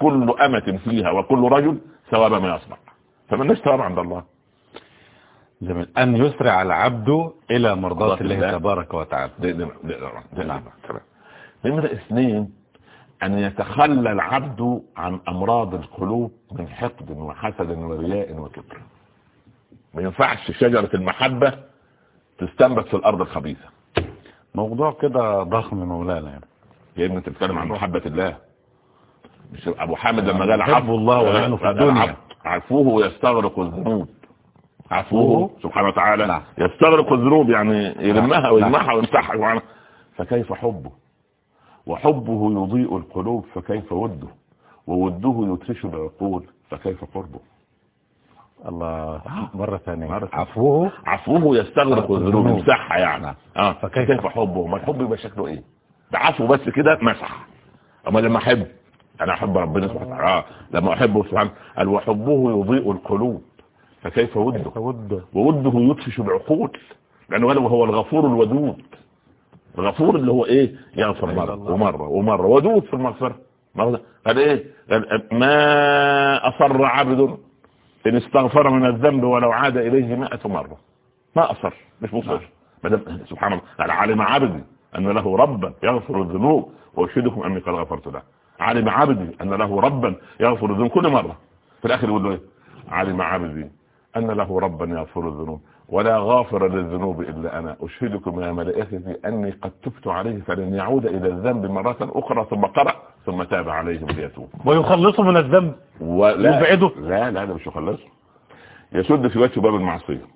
كل أمة فيها وكل رجل ثواب ما يصنع فمالناش ثواب عند الله. جميل. أن يسرع العبد إلى مرضاة الله الله. تبارك وتعالى. ده ده ده ده نعم. نمرة اثنين أن يتخلى العبد عن أمراض القلوب من حقد وحسد ورياء وكبر. ما ينفعش شجرة المحبة تستنبت في الأرض الخبيثة. موضوع كده ضخم مولانا يعني. يا ابني انت بتتكلم عن محبة الله. مش أبو حامد لما قال يحب الله ونحن في الدنيا. عفوه ويستغرق الذنوب. عفوه سبحانه وتعالى نعم. يستغرق الذنوب يعني يلمها نعم. ويجمعها ويمسحها ويعمل- فكيف حبه؟ وحبه يضيء القلوب فكيف وده؟ ووده يدهش العقول فكيف قربه؟ الله مرة ثانية. مرة. عفوه. عفوه يستغرق الذنوب. يمسحها يعني. نعم. آه. فكيف- حبه؟ ما الحب يبقى شكله إيه؟ ده عفو بس كده مسح. أما لما احب أنا أحب ربنا سبحانه وتعالى. آه. لما أحبه سبحانه. قال وحبه يضيء القلوب. فكيف وده؟ وده؟ ووده يدفش العقول لأنه قال وهو الغفور الودود. الغفور اللي هو إيه؟ يغفر مرة. ومرة. ومرة. ودود في المغفرة. قال إيه؟ ما اصر عبد إن استغفر من الذنب ولو عاد إليه مائة مرة. ما أصر مش مصر. دام- سبحان الله. قال علم عبدي أن له ربا يغفر الذنوب وأشهدكم أني قد غفرت له. علم عبدي أن له ربا يغفر الذنوب كل مرة. في الآخر يقول له إيه؟ علم عبدي أن له ربا يغفر الذنوب. ولا غافر للذنوب إلا أنا. أشهدكم يا ملائكتي أني قد تبت عليه فلن يعود إلى الذنب مرة أخرى ثم قرأ ثم تاب عليهم ليتوب. ويخلصه من الذنب. ولا يبعده؟ لا لا ده مش يخلصه. يسد في وجهه باب المعصية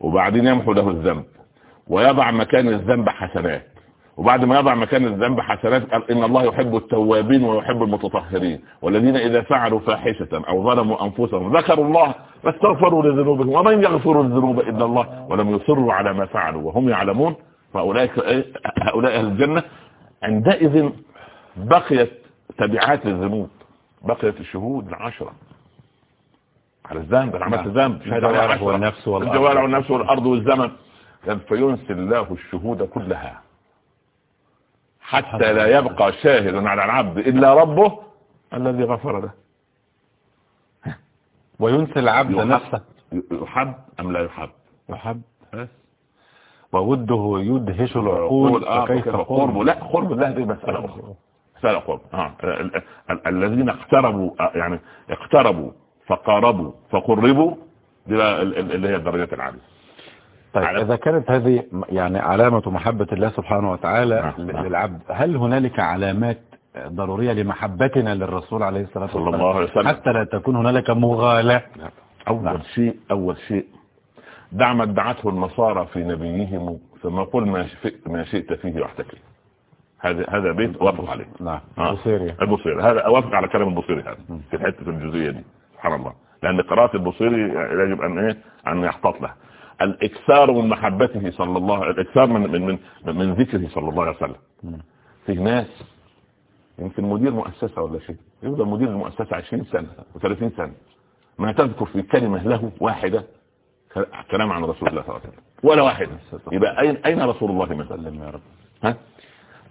وبعدين يمحو له الذنب ويضع مكان الذنب حسنات. وبعد ما يضع مكان الذنب حسنات قال إن الله يحب التوابين ويحب المتطهرين والذين إذا فعلوا فاحشة أو ظلموا أنفسهم ذكروا الله فاستغفروا لذنوبهم ومن يغفر الذنوب إلا الله ولم يصروا على ما فعلوا وهم يعلمون فأولئك إيه؟ هؤلاء أهل الجنة عندئذ بقيت تبعات الذنوب بقيت الشهود العشرة على الذنب أنا عملت نعم. ذنب الجوارح والنفس. الجوارح والنفس والأرض والزمن فينسي الله الشهود كلها حتى لا يبقى شاهد على العبد إلا ربه الذي غفر له. وينسي العبد. نفسه. يحب أم لا يحب؟ يحب. ووده يدهش العقول آه، فكيف فكيف قرب؟ قربه لا قرب الله دي مسألة أخرى. مسألة قرب آه. ال- ال- الذين اقتربوا آه، يعني اقتربوا فقاربوا فقربوا دي اللي هي الدرجات العالية. طيب إذا كانت هذه يعني علامة محبة الله سبحانه وتعالى نعم، نعم. للعبد هل هنالك علامات ضرورية لمحبتنا للرسول عليه الصلاة والسلام. حتى لا تكون هنالك مغالاة أول نعم. شيء أول شيء دع ما ادعته النصارى في نبيهم ثم قل ما شئت, ما شئت فيه وأحتكي. هذا هذا بيت وافق عليه. نعم آه. بصيري البصيري. هذا اوافق على كلام البصيري هذا في الحتة الجزئية دي. سبحان الله. لأن قراءة البصيري يجب أن إيه؟ أن يحتاط له. الإكثار من محبته صلى الله الإكثار من من من, من ذكره صلى الله عليه وسلم. في ناس يمكن مدير مؤسسة ولا شيء. يفضل مدير المؤسسة 20 سنة و30 سنة. ما تذكر في كلمة له واحدة كلام عن رسول الله صلى الله عليه وسلم. ولا واحد. يبقى اين أين رسول الله مثلا؟ يا رب. ها؟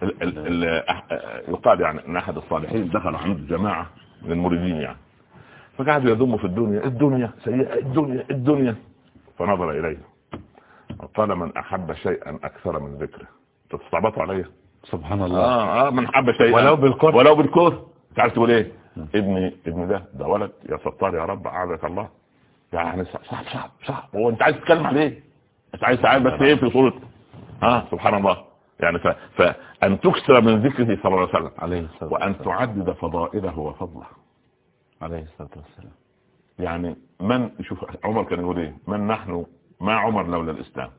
ال ال ال أح- يقال يعني أن أحد الصالحين دخل عند جماعة من المريدين يعني. فقعدوا يذموا في الدنيا. الدنيا سيئة. الدنيا الدنيا. فنظر إليه. قال من أحب شيئا أكثر من ذكره. تستعبطوا عليه سبحان الله. آه آه من أحب شيئا. ولو بالكره. ولو بالكره تعرف تقول إيه؟ ابني ابني ده ده ولد. يا ستار يا رب أعاذك الله. يعني صعب صعب صعب هو أنت عايز تتكلم عليه؟ أنت عايز تعال بس إيه في صورة؟ آه سبحان الله. يعني ف... فأن تكثر من ذكره صلى الله عليه وسلم. عليه الصلاة وأن تعدد فضائله وفضله. عليه الصلاة والسلام. يعني من شوف عمر كان يقول إيه؟ من نحن ما عمر لولا الإسلام.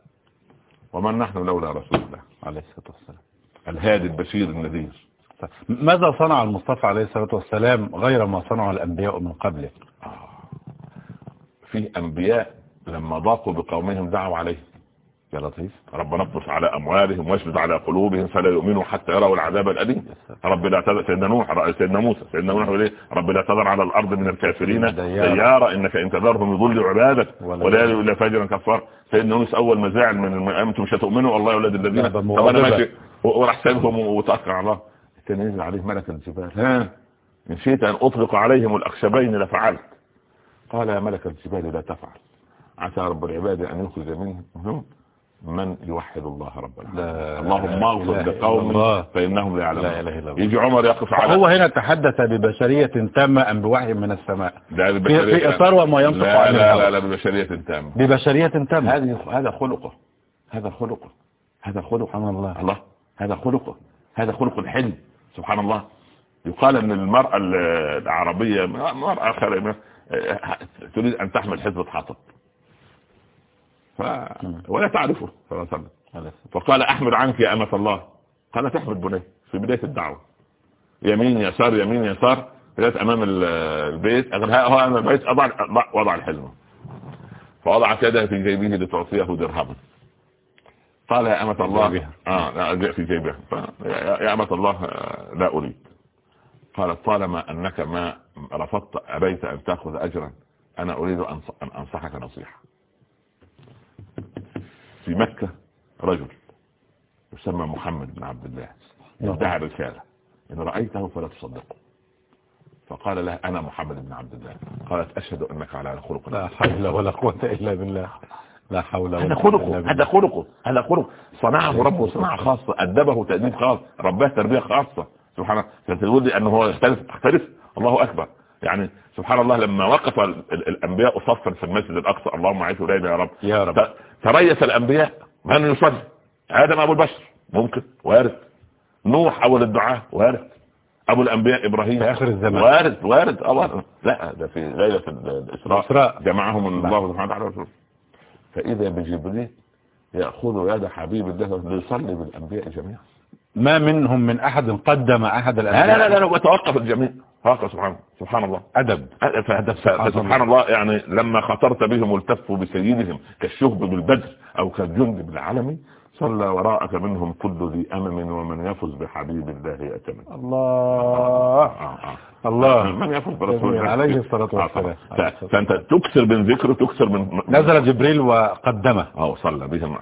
ومن نحن لولا رسول الله. عليه الصلاة والسلام. الهادي البشير النذير. ماذا صنع المصطفى عليه الصلاة والسلام غير ما صنعه الأنبياء من قبله؟ في أنبياء لما ضاقوا بقومهم دعوا عليه. يا لطيف. ربنا اطمس على أموالهم واشدد على قلوبهم فلا يؤمنوا حتى يروا العذاب الأليم. رب لا تذر سيدنا نوح سيدنا موسى. سيدنا نوح إيه؟ رب لا تذر على الأرض من الكافرين. ديارا إنك إن تذرهم يضلوا عبادك ولا يضل. إلا فاجرا كفار. سيدنا يونس أول ما زعل من أنتم مش هتؤمنوا والله يا أولاد الذين طب أنا. ماشي. وراح سايبهم وتاكل على الله. كان ينزل عليه ملك الجبال. ها؟ إن شئت أن أطلق عليهم الأخشبين لفعلت. قال يا ملك الجبال لا تفعل. عسى رب العباد أن يخرج منهم. من يوحد الله رب العالمين اللهم اغفر لقوم الله. فإنهم لا يعلمون. لا إله إلا الله. يجي عمر يقف على هو هنا تحدث ببشرية تامة أم بوحي من السماء؟ لا في, إطار وما ينطق لا عن لا لا, لا ببشرية تامة. ببشرية تامة. هذه هذا خلقه. هذا خلقه. هذا خلقه. سبحان الله. الله. هذا خلقه. هذا خلق الحلم. سبحان الله. يقال إن المرأة العربية مرأة خارجة تريد أن تحمل حزبة حطب ف... ولا تعرفه صلى الله عليه وسلم. فقال أحمد عنك يا أمة الله. قالت أحمد بني في بداية الدعوة. يمين يسار يمين يسار. جلس أمام البيت. هو أمام البيت أضع وضع الحزمة فوضعت يده في جيبه لتعطيه درهما. قال يا أمة الله آه جاء في جيبه يا أمة الله لا أريد. قالت طالما أنك ما رفضت أبيت أن تأخذ أجرا أنا أريد أن أنصحك نصيحة. في مكة رجل يسمى محمد بن عبد الله. يدعي رسالة إن رأيته فلا تصدقه. فقال له أنا محمد بن عبد الله. قالت أشهد أنك على خلق. لا حول ولا قوة إلا بالله. لا حول ولا هذا خلقه. هذا خلقه. هذا خلق صنعه ربه. صناعة خاصة. أدبه تأديب خاص. رباه تربية خاصة. سبحان الله. تقول لي أنه هو يختلف. اختلف الله أكبر. يعني سبحان الله لما وقف الأنبياء صفا في المسجد الأقصى اللهم عيث إلينا يا رب. يا رب. تريث الأنبياء من يصلي؟ آدم أبو البشر. ممكن. وارد. نوح أول الدعاء. وارد. أبو الأنبياء إبراهيم. في آخر الزمان. وارد. وارد. الله. لا ده في ليله الإسراء. جمعهم الله نعم. سبحانه وتعالى فإذا بجبريل يأخذ يد حبيب الله ليصلي بالأنبياء جميعا. ما منهم من أحد قدم أحد الانبياء لا لا لا, لا وتوقف الجميع. سبحان سبحان الله. أدب. فسبحان الله يعني لما خطرت بهم التفوا بسيدهم كالشهب بالبدر أو كالجند بالعلمي صلى وراءك منهم كل ذي أمم ومن يفز بحبيب الله يأتمن الله. آه آه. آه. الله. من يفز برسول الله. عليه الصلاة والسلام. فأنت تكسر من ذكره تكسر من نزل جبريل وقدمه. أو صلى بهم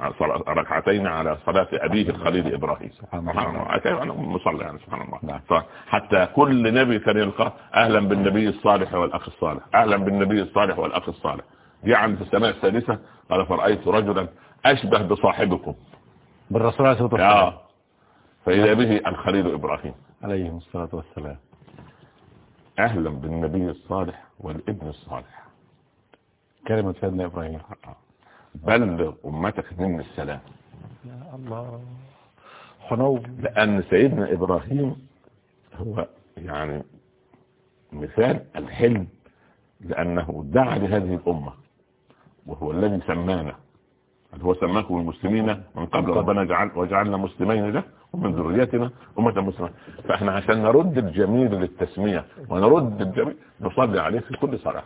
ركعتين على صلاة أبيه الخليل إبراهيم. سبحان الله. أنا مصلى يعني سبحان الله. نعم. حتى كل نبي كان يلقى أهلا بالنبي الصالح والأخ الصالح. أهلا بالنبي الصالح والأخ الصالح. جاء في السماء السادسة قال فرأيت رجلا أشبه بصاحبكم. بالرسول عليه الصلاة والسلام. فإذا به الخليل إبراهيم. عليه الصلاة والسلام. أهلا بالنبي الصالح والابن الصالح. كلمة سيدنا إبراهيم. بلغ أمتك مني السلام. يا الله. حنو. لأن سيدنا إبراهيم هو يعني مثال الحلم لأنه دعا لهذه الأمة وهو الذي سمانا. هو سماكم المسلمين من قبل ربنا جعل وجعلنا مسلمين له ومن ذريتنا أمة مسلمة. فإحنا عشان نرد الجميل للتسمية ونرد الجميل نصلي عليه في كل صلاة.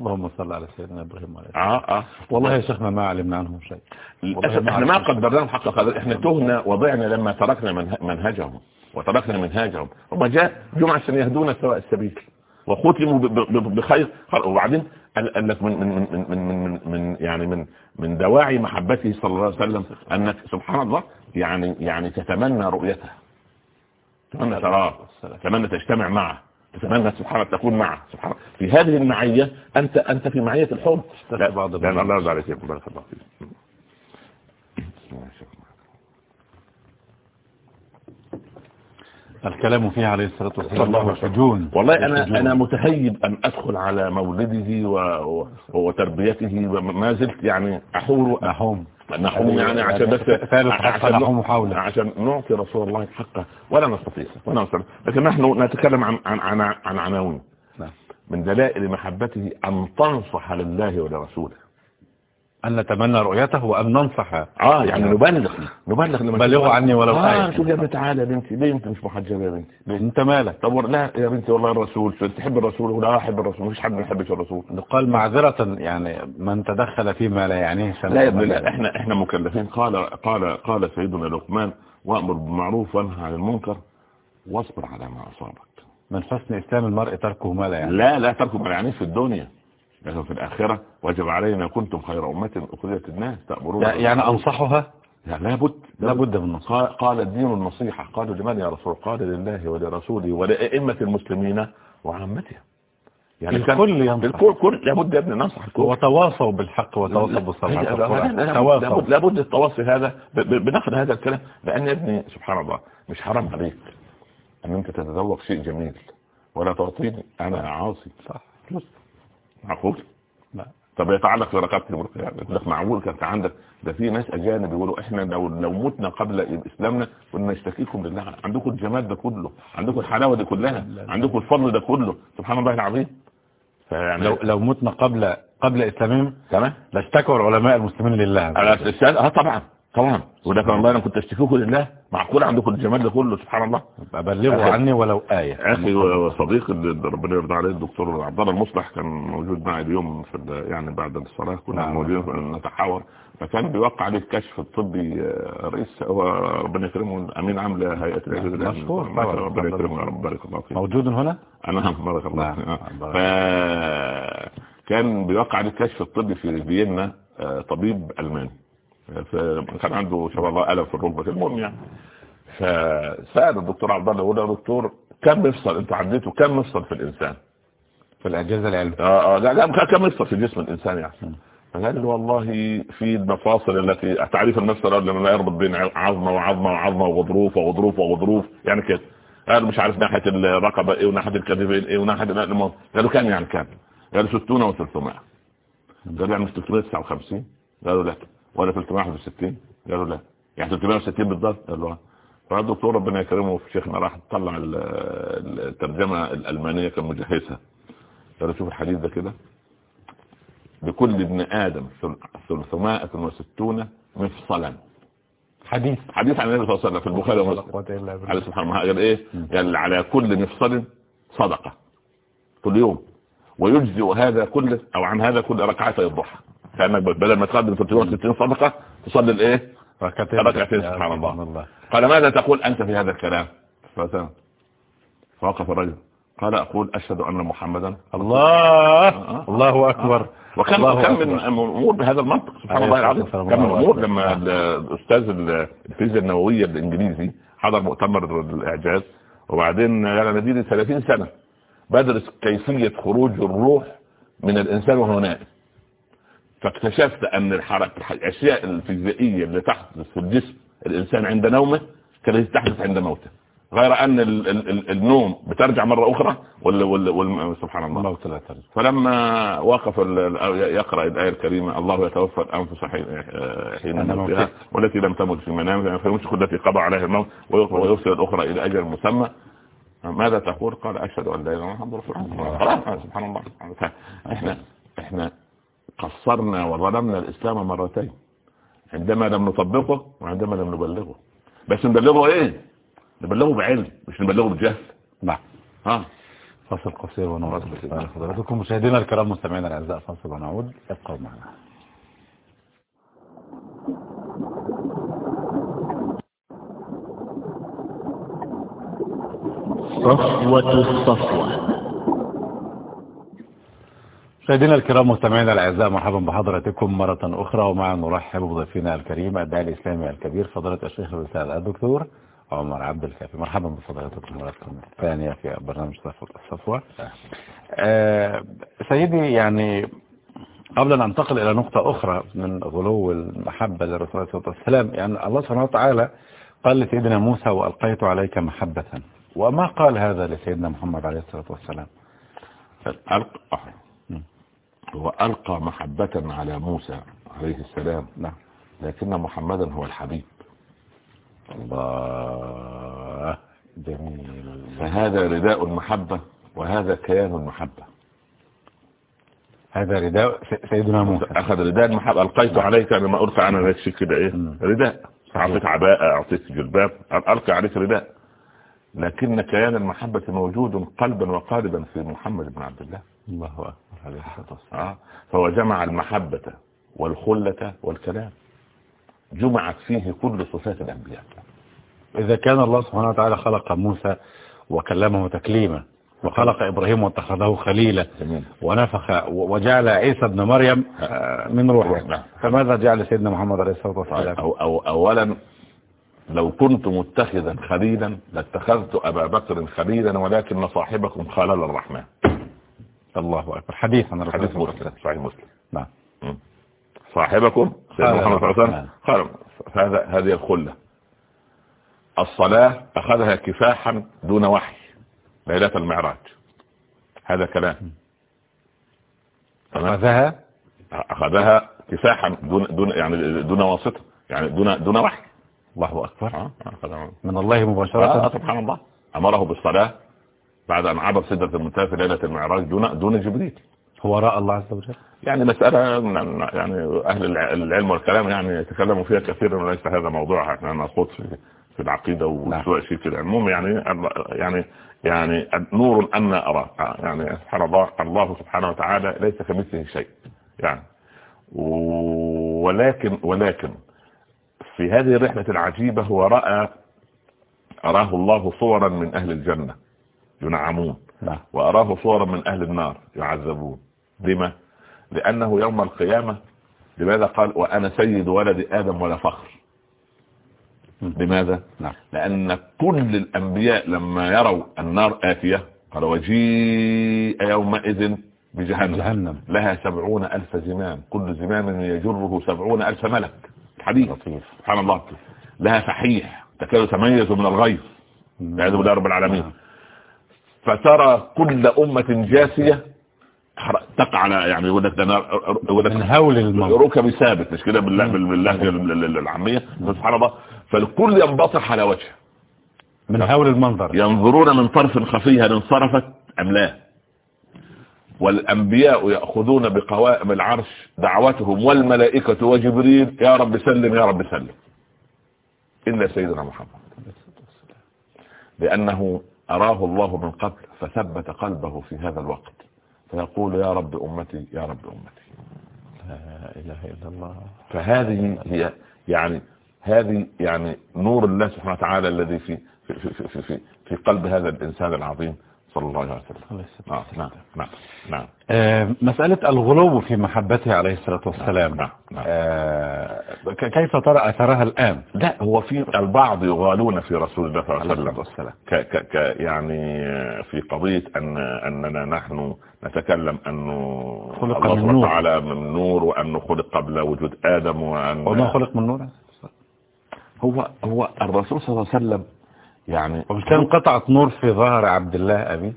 اللهم صل على سيدنا إبراهيم عليه آه آه. والله يا شيخنا ما علمنا عنهم شيء. للأسف إحنا ما قدرناهم حق قدر إحنا تهنا وضعنا لما تركنا منهجهم وتركنا منهاجهم. هم جاء جمعة عشان يهدونا سواء السبيل وختموا بخير. وبعدين لك من من من من من من يعني من من دواعي محبته صلى الله عليه وسلم انك سبحان الله يعني يعني تتمنى رؤيته تتمنى تراه تتمنى تجتمع معه تتمنى سبحان الله تكون معه سبحان في هذه المعية انت انت في معية الحب لأن الله يرضى عليك بارك الله فيك الكلام فيه عليه الصلاة والسلام شجون والله أنا أنا متهيب أن أدخل على مولده و... وتربيته ما زلت يعني أحور. نحوم. نحوم يعني عشان بس عشان نحوم حوله عشان نعطي رسول الله حقه. ولا نستطيع ولا نستطيع. لكن نحن نتكلم عن عن عن, عن عناوين. نعم. من دلائل محبته أن تنصح لله ولرسوله. أن نتمنى رؤيته وأن ننصح. آه يعني نبلغ. نبلغ. بلغوا عني ولو آه شوف يا بنت تعالى يا بنتي ليه أنت مش محجبه يا بنتي؟ أنت مالك؟ طب لا يا بنتي والله الرسول تحب الرسول؟ ولا أحب الرسول مفيش حد ما يحبش الرسول. قال معذرة يعني من تدخل فيما لا يعنيه لا يا ابن لا إحنا إحنا مكلفين. قال قال قال سيدنا لقمان وأمر بالمعروف وأنهى عن المنكر واصبر على ما أصابك. من حسن إسلام المرء تركه ما لا يعني لا لا تركه ما لا يعني في الدنيا. لكن في الآخرة وجب علينا كنتم خير أمة أخرجت الناس تأمرون يعني أنصحها؟ لابد لابد من النصيحة قال الدين النصيحة. قالوا لمن يا رسول؟ قال لله ولرسوله ولأئمة المسلمين وعامتهم. يعني الكل ينصح. الكل كل لابد يا ابني ننصح الكل. وتواصوا بالحق وتواصوا بالصبر. لابد لابد التواصي هذا. بناخذ هذا الكلام. لأن يا ابني سبحان الله مش حرام عليك أن أنت تتذوق شيء جميل. ولا تعطيني أنا عاصي. صح. معقول؟ لا. طب يتعلق مرقية يعني لك معقول؟ كانت عندك ده في ناس أجانب يقولوا إحنا لو لو متنا قبل إسلامنا كنا نشتكيكم لله عندكم الجمال ده كله عندكم الحلاوة دي كلها عندكم الفضل ده كله. سبحان الله العظيم. فيعني لو لو متنا قبل قبل إسلامهم تمام. لاشتكوا العلماء المسلمين لله. آه طبعا. طبعا. وده كان الله أنا كنت اشتكيكم لله معقول عندكم الجمال ده كله سبحان الله. ابلغوا عني ولو آية. أخي وصديق ربنا يرضى عليه الدكتور عبد الله المصلح كان موجود معي اليوم في يعني بعد الصلاة. كنا نعم. موجودين نتحاور. فكان بيوقع عليه الكشف الطبي آه، رئيس هو ربنا يكرمه أمين عام لهيئة الاعجاز مشكور ربنا يكرمه رب. بارك الله فيك. موجود هنا؟ أنا بارك الله نعم. ف كان بيوقع عليه الكشف الطبي في فيينا آه، طبيب ألماني. كان عنده شاء الله ألم في الركبة المهم يعني. فسأل الدكتور عبد الله يقول يا دكتور كم مفصل؟ انت عديته كم مفصل في الإنسان؟ في الأجهزة العلمية. آه آه لا كم مفصل في جسم الإنسان يعني؟ فقال له والله في المفاصل التي تعريف المفصل لما لا يربط بين عظمة وعظمة وعظمة وغضروف وغضروف وغضروف. يعني كده. قال مش عارف ناحية الرقبة إيه وناحية الكتفين إيه وناحية قالوا كام يعني كام قالوا 60 و300 قالوا يعني مش 359 قالوا لا ولا 361 قالوا لا. يعني 360 بالضبط؟ قالوا آه. فالدكتور ربنا يكرمه في شيخنا راح طلع الترجمة الألمانية كان مجهزها. قال شوف الحديث ده كده. لكل ابن آدم 360 مفصلا. حديث. حديث عن النبي صلى الله عليه وسلم في البخاري ومسلم. عليه سبحانه قال إيه؟ قال على كل مفصل صدقة. كل يوم ويجزئ هذا كله أو عن هذا كل ركعتي الضحى. كأنك بدل ما تقدم 360 صدقة تصلي الايه ركعتين ركعتين سبحان الله. قال ماذا تقول أنت في هذا الكلام؟ فوقف الرجل. قال أقول أشهد أن محمدا الله. آه، آه. الله أكبر. وكم كم من أمور بهذا المنطق سبحان الله العظيم. كم من أمور لما الأستاذ الفيزياء النووية الإنجليزي حضر مؤتمر الإعجاز وبعدين يعني نديني 30 سنة. بدرس كيفية خروج الروح من الإنسان وهو نائم. فاكتشفت أن الحركة الأشياء الفيزيائية اللي تحدث في الجسم الإنسان عند نومه كانت تحدث عند موته. غير أن ال ال ال النوم بترجع مرة أخرى ولا ولا ولا سبحان الله. الموت لا ترجع فلما وقف يقرأ الآية الكريمة الله يتوفى الأنفس حين موتها والتي لم تمت في منامها فيمسك التي قضى عليها الموت ويرسل الأخرى إلى أجل مسمى. ماذا تقول؟ قال أشهد أن لا محمد رسول الله. سبحان الله. إحنا إحنا قصرنا وظلمنا الإسلام مرتين. عندما لم نطبقه وعندما لم نبلغه. بس نبلغه إيه؟ نبلغه بعلم مش نبلغه بجهل. نعم. ها؟ فاصل قصير ونعود حضراتكم مشاهدينا الكرام مستمعينا الأعزاء فاصل ونعود. ابقوا معنا. صفوة الصفوة. مشاهدينا الكرام مستمعينا الأعزاء مرحبا بحضراتكم مرة أخرى ومع نرحب بضيفنا الكريم الداعي الإسلامي الكبير فضيلة الشيخ الاستاذ الدكتور عمر عبد الكافي. مرحبا بفضيلتكم مرة ثانية في برنامج صفوة. الصفوة آه سيدي يعني قبل أن انتقل إلى نقطة أخرى من غلو المحبة للرسول عليه الصلاة والسلام يعني الله سبحانه وتعالى قال لسيدنا موسى وألقيت عليك محبة. وما قال هذا لسيدنا محمد عليه الصلاة والسلام؟ ألقى هو ألقى محبة على موسى عليه السلام. نعم. لكن محمدا هو الحبيب. الله. جميل. فهذا رداء المحبة وهذا كيان المحبة. هذا رداء سيدنا موسى. أخذ رداء المحبة. ألقيت عليك أنا ما أرفع أنا نفسي كده إيه؟ رداء. أعطيك عباءة أعطيك جلباب. ألقي عليك رداء. لكن كيان المحبة موجود قلبا وقالبا في محمد بن عبد الله. الله أكبر عليه الصلاة والسلام. آه. فهو جمع المحبة والخلة والكلام. جمعت فيه كل صفات الأنبياء. إذا كان الله سبحانه وتعالى خلق موسى وكلمه تكليما وخلق إبراهيم واتخذه خليلا ونفخ وجعل عيسى ابن مريم آه، من روحه. نعم. فماذا جعل سيدنا محمد عليه الصلاة والسلام؟ أو أو أولا لو كنت متخذا خليلا لاتخذت أبا بكر خليلا ولكن صاحبكم خلال الرحمن. الله أكبر. حديث عن حديث مسلم. صحيح مسلم. نعم. صاحبكم سيدنا محمد صلى الله عليه وسلم. هذا هذه الخلة. الصلاة أخذها كفاحا دون وحي. ليلة المعراج. هذا كلام. أخذها؟ أخذها كفاحا دون دون يعني دون واسطة. يعني دون دون وحي. الله أكبر. آه، أخذها من الله مباشرة. آه سبحان الله. أمره بالصلاة بعد أن عبر سدره المنتهى في ليلة المعراج دون دون جبريل. هو رأى الله عز وجل. يعني مسألة يعني أهل العلم والكلام يعني يتكلموا فيها كثيرا وليس هذا موضوعها إحنا نخوض في في العقيدة وسوء شيء كده. المهم يعني يعني يعني نور أن أرى. يعني سبحان الله الله سبحانه وتعالى ليس كمثله شيء. يعني ولكن ولكن في هذه الرحلة العجيبة هو رأى أراه الله صورا من أهل الجنة ينعمون نعم. وأراه صورا من أهل النار يعذبون. لما؟ لأنه يوم القيامة لماذا قال وأنا سيد ولد آدم ولا فخر لماذا؟ نعم. لأن كل الأنبياء لما يروا النار آتية قال وجيء يومئذ بجهنم. جهنم. لها سبعون ألف زمام كل زمام يجره سبعون ألف ملك. حديث. سبحان الله. لها فحيح تكاد تميز من الغيظ. والعياذ بالله رب العالمين. فترى كل أمة جاسية تقع على يعني يقول لك من هول الموت. ركب ثابت. مش كده؟ باللهجه العاميه سبحان الله. فالكل ينبطح على وجهه. من هول المنظر. ينظرون من طرف خفي هل انصرفت أم لا. والأنبياء يأخذون بقوائم العرش دعوتهم والملائكة وجبريل يا رب سلم يا رب سلم. الا سيدنا محمد. لأنه أراه الله من قبل فثبت قلبه في هذا الوقت. فيقول يا رب أمتي يا رب أمتي. لا إله إلا الله. فهذه هي يعني هذه يعني نور الله سبحانه وتعالى الذي في في في في, في, في قلب هذا الإنسان العظيم. صلى الله عليه وسلم. آه نعم نعم نعم آه مسألة الغلو في محبته عليه الصلاة والسلام. نعم نعم آه كيف ترى أثرها الآن؟ لا هو في البعض يغالون في رسول الله صلى الله عليه وسلم. ك ك ك يعني في قضية أن أننا نحن نتكلم أنه خلق من نور. على من نور وأنه خلق قبل وجود آدم وأن وما خلق من نور؟ هو هو الرسول صلى الله عليه وسلم يعني ومش كان قطعة نور في ظهر عبد الله أبي.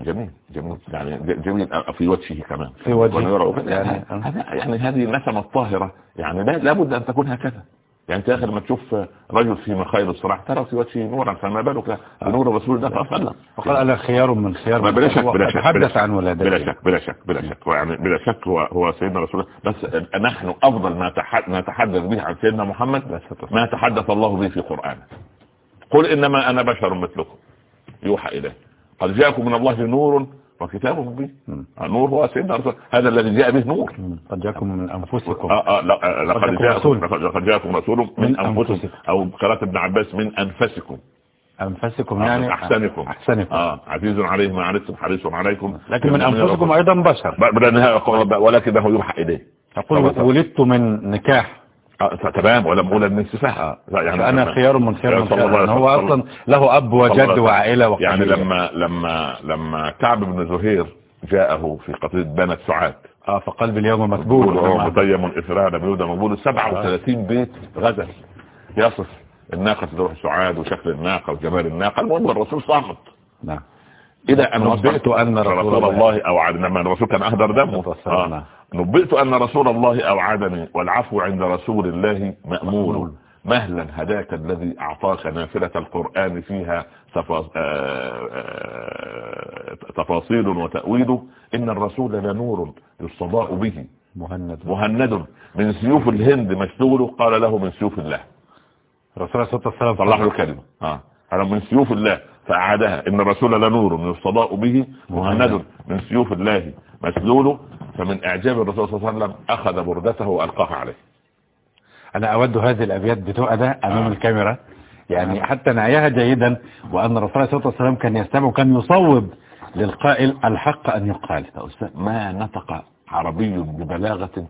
جميل جميل. يعني جميل في وجهه كمان. في وجهه. يعني, يعني هذه النسمة الطاهرة. يعني لابد أن تكون هكذا. يعني أنت اخر ما تشوف رجل في مخير الصراع ترى في وجهه نورا فما بالك بنور رسول الله صلى الله عليه وسلم وقال أنا خيار من خيار بلا شك بلا شك تحدث عن ولادته. بلا شك بلا شك بلا شك. يعني بلا شك هو هو سيدنا رسول الله. بس نحن أفضل ما نتحدث به عن سيدنا محمد ما تحدث الله به في قرآنه. قل إنما أنا بشر مثلكم. يوحى إليه. قد جاءكم من الله نور وكتاب مبين. النور هو سيدنا رسول هذا الذي جاء به نور. قد جاءكم من أنفسكم. آه آه لا لقد جاءكم لقد جاءكم رسول من, من أنفسكم. أو قراءه ابن عباس من أنفسكم. أنفسكم يعني أحسنكم. أحسنكم. آه عزيز عليه ما عنتم حريص عليكم. لكن من أنفسكم أيضا بشر. ولكنه يوحى إليه. يقول ولدت من نكاح. آه تمام. ولم اولد من سفاح آه. يعني أنا خيار من خيار من خيار. هو أصلا له أب وجد وعائلة وقبيله يعني لما لما لما كعب بن زهير جاءه في قضيه بنت سعاد. آه فقلب اليوم مكبول. وهو متيم اثرها لم يودى مقبول 37 بيت غزل. يصف الناقة تروح سعاد وشكل الناقة وجمال الناقة. المهم الرسول صامت. نعم. إذا نبئت أن رسول, رسول الله أوعد لما الرسول كان أهدر دمه. آه. نبئت أن رسول الله أوعدني والعفو عند رسول الله مأمول مهلا هداك الذي أعطاك نافلة القرآن فيها تفاصيل وتأويل. إن الرسول لنور يستضاء به. مهند. مهند. من سيوف الهند مسلول قال له من سيوف الله. الرسول صلى الله عليه وسلم. صلح له كلمة آه. هذا من سيوف الله. فأعادها. إن الرسول لنور يستضاء به مهند من سيوف الله مسلول. فمن إعجاب الرسول صلى الله عليه وسلم أخذ بردته وألقاها عليه. أنا أود هذه الأبيات بتؤدى أمام آه. الكاميرا. يعني آه. حتى نعيها جيدا وأن الرسول صلى الله عليه وسلم كان يستمع وكان يصوب للقائل الحق أن يقال. ما نطق عربي ببلاغة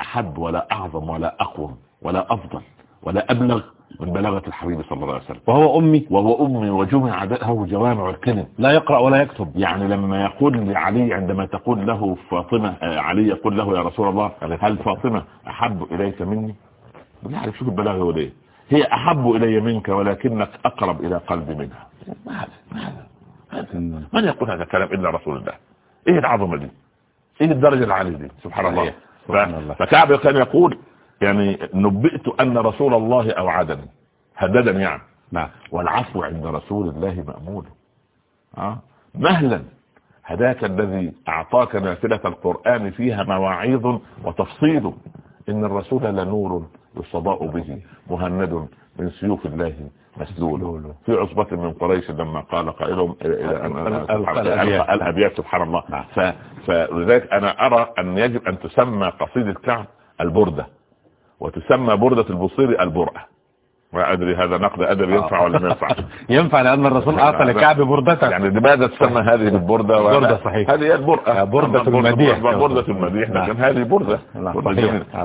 أحب ولا أعظم ولا أقوى ولا أفضل ولا أبلغ من بلاغة الحبيب صلى الله عليه وسلم. وهو أمي. وهو أمي وجمع له جوامع الكلم لا يقرأ ولا يكتب. يعني لما يقول لعلي عندما تقول له فاطمة علي يقول له يا رسول الله هل فاطمة أحب إليك مني؟ لا أعرف شوف البلاغة هو ليه. هي أحب إلي منك ولكنك أقرب إلى قلبي منها. ما هذا ما هذا من يقول هذا الكلام إلا رسول الله؟ إيه العظمة دي؟ إيه الدرجة العالية دي؟ سبحان الله. فكعب كان يقول يعني نبئت أن رسول الله أوعدني. هددني يعني. نعم. والعفو عند رسول الله مأمول. أه؟ مهلا. هداك الذي أعطاك نافلة القرآن فيها مواعيظ وتفصيل. إن الرسول لنور يستضاء به مهند من سيوف الله مسلول في عصبة من قريش لما قال قائلهم الأبيات. سبحان الله. نعم. فلذلك أنا أرى أن يجب أن تسمى قصيدة كعب البردة. وتسمى بردة البصيري البرأة ما أدري هذا نقد أدب ينفع ولا ما ينفع. ينفع لأن الرسول أعطى لكعب بردته يعني لماذا تسمى هذه البردة؟ بردة صحيح. هذه هي البرده بردة المديح. بردة المديح لكن هذه بردة.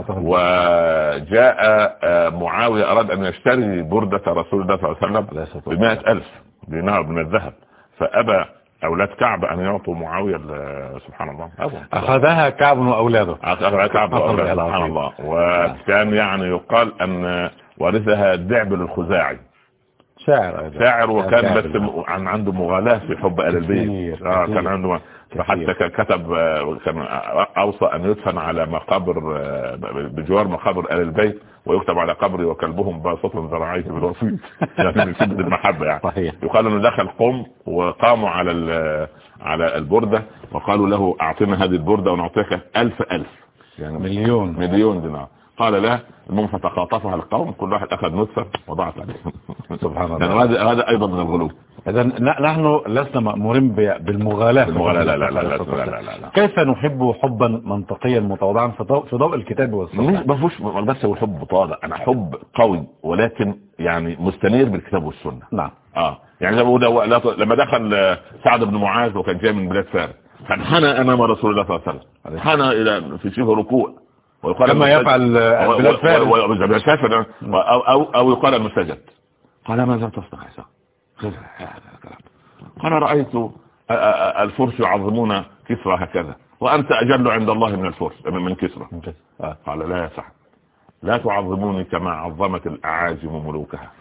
وجاء آه، معاوية أراد أن يشتري بردة رسول الله صلى الله عليه وسلم ب ألف دينار من الذهب. فأبى أولاد كعب ان يعطوا معاوية سبحان الله. أخذها كعب وأولاده. أخذها كعب وأولاده سبحان الله. وكان يعني يقال أن ورثها الدعبل الخزاعي. شاعر شاعر وكان بس عن عنده مغالاة في حب آل البيت. آه كان عنده فحتى كتب كان أوصى أن يدفن على مقابر آه، بجوار مقابر آل البيت. ويكتب على قبري وكلبهم باسط ذراعيه بالوصيف يعني من شدة المحبة يعني. صحيح. يقال إنه دخل قوم وقاموا على على البردة وقالوا له أعطينا هذه البردة ونعطيك ألف ألف. يعني مليون. مليون دينار. قال لا المهم فتخاطفها القوم كل واحد أخذ نصف وضعت عليه. سبحان الله. يعني هذا هذا أيضا من الغلو. اذا نحن لسنا مأمورين بالمغالاة. بالمغالاة. لا لا لا لا, لا, لا, لا, لا. كيف نحب حبا منطقيا متواضعا في ضوء الكتاب والسنة؟ ما فيش بس هو حب متواضع. أنا حب قوي ولكن يعني مستنير بالكتاب والسنة. نعم. آه. يعني لما دخل سعد بن معاذ وكان جاي من بلاد فارس كان حنى أمام رسول الله صلى الله عليه وسلم. حنى إلى في شبه ركوع. كما يفعل بلاد فارس أو, أو, أو يقال المسجد قال ماذا تصنع يا قال رأيت الفرس يعظمون كسرى هكذا. وأنت أجل عند الله من الفرس من كسرى. قال لا يا صاحب لا تعظموني كما عظمت الأعاجم ملوكها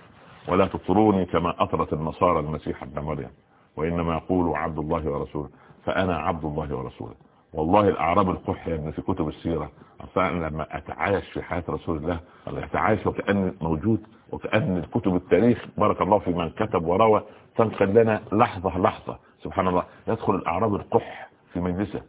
ولا تطروني كما أطرت النصارى المسيح ابن مريم وإنما يقول عبد الله ورسوله فأنا عبد الله ورسوله. والله الأعراب القح يا في كتب السيرة أصلا لما أتعايش في حياة رسول الله أتعايش وكأن موجود وكأن كتب التاريخ بارك الله في من كتب وروى تنقل لنا لحظة لحظة. سبحان الله. يدخل الأعراب القح في مجلسه.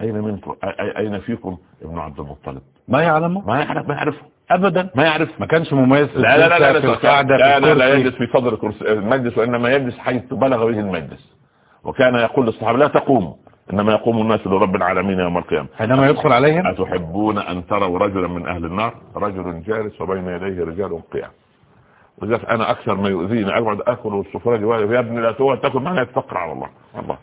أين منكم؟ أين فيكم ابن عبد المطلب؟ ما يعلمه؟ ما يعرف ما يعرفه. ابدا. ما يعرف. ما كانش مميز. لا لا لا لا لا, لا, لا, لا يجلس في صدر المجلس وإنما يجلس حيث بلغ به المجلس. وكان يقول للصحابة لا تقوموا. إنما يقوم الناس لرب العالمين يوم القيامة. حينما يدخل عليهم. أتحبون أن تروا رجلا من أهل النار؟ رجل جالس وبين يديه رجال قيام. وذلك أنا أكثر ما يؤذيني. أقعد أكل والسفرة جوالي يا ابني لا تاكل. معنا تفقر على الله. الله.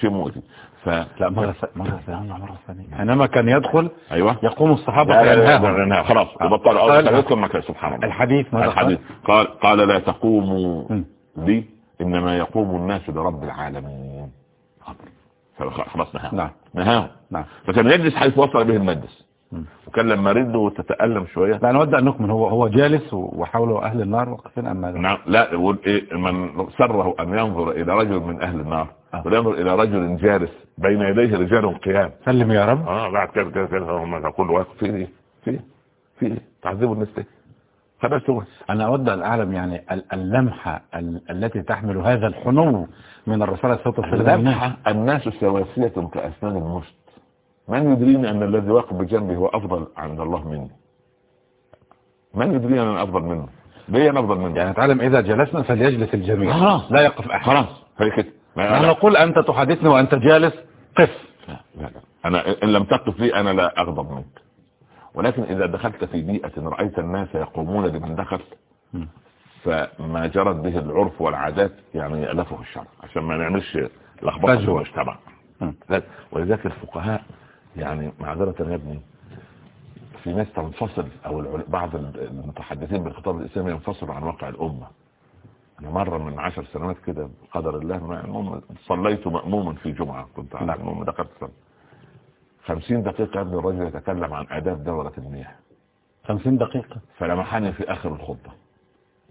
شيء مؤذي. ف... لا مرة مرة ثانية مرة ثانية. حينما كان يدخل أيوة. يقوم الصحابة فينهاهم. خلاص. يبطل أول يذكر مكان سبحان الله. الحديث ماذا الحديث. قال قال لا تقوموا لي إنما يقوم الناس لرب العالمين. خلاص نهاه نعم. نهاه نعم. فكان يجلس حيث وصل به المجلس. وكان لما رده تتألم شوية. لا نودع نكمل. هو هو جالس وحوله أهل النار واقفين أما نعم. لا يقول إيه من سره أن ينظر إلى رجل من أهل النار. آه. وينظر إلى رجل جالس بين يديه رجال قيام. سلم يا رب. آه بعد كده كده كده هم كل واقف في إيه في في تعذبوا الناس دي خلاص هو أنا أود أن أعلم يعني اللمحة التي تحمل هذا الحنو من الرسالة صوت اللمحة الناس سواسية كأسنان المشت من يدريني أن الذي واقف بجنبي هو أفضل عند الله مني؟ من يدريني أن أنا أفضل منه؟ ليه أنا أفضل منه؟ يعني تعلم إذا جلسنا فليجلس الجميع. خلاص. لا يقف أحد. خلاص. هي كده. أنا نقول أنت تحدثني وأنت جالس قف. لا لا لا. أنا إن لم تقف لي أنا لا أغضب منك. ولكن إذا دخلت في بيئة رأيت الناس يقومون لمن دخل فما جرت به العرف والعادات يعني يألفه الشرع عشان ما نعملش لخبطة في المجتمع. ولذلك الفقهاء يعني معذرة يا ابني في ناس تنفصل أو بعض المتحدثين بالخطاب الاسلامي ينفصلوا عن واقع الأمة. أنا مرة من عشر سنوات كده بقدر الله صليت مأموما في جمعة كنت على. المهم دخلت صلي خمسين دقيقة ابن الرجل يتكلم عن آداب دورة المياه خمسين دقيقة. فلمحني في آخر الخطبة.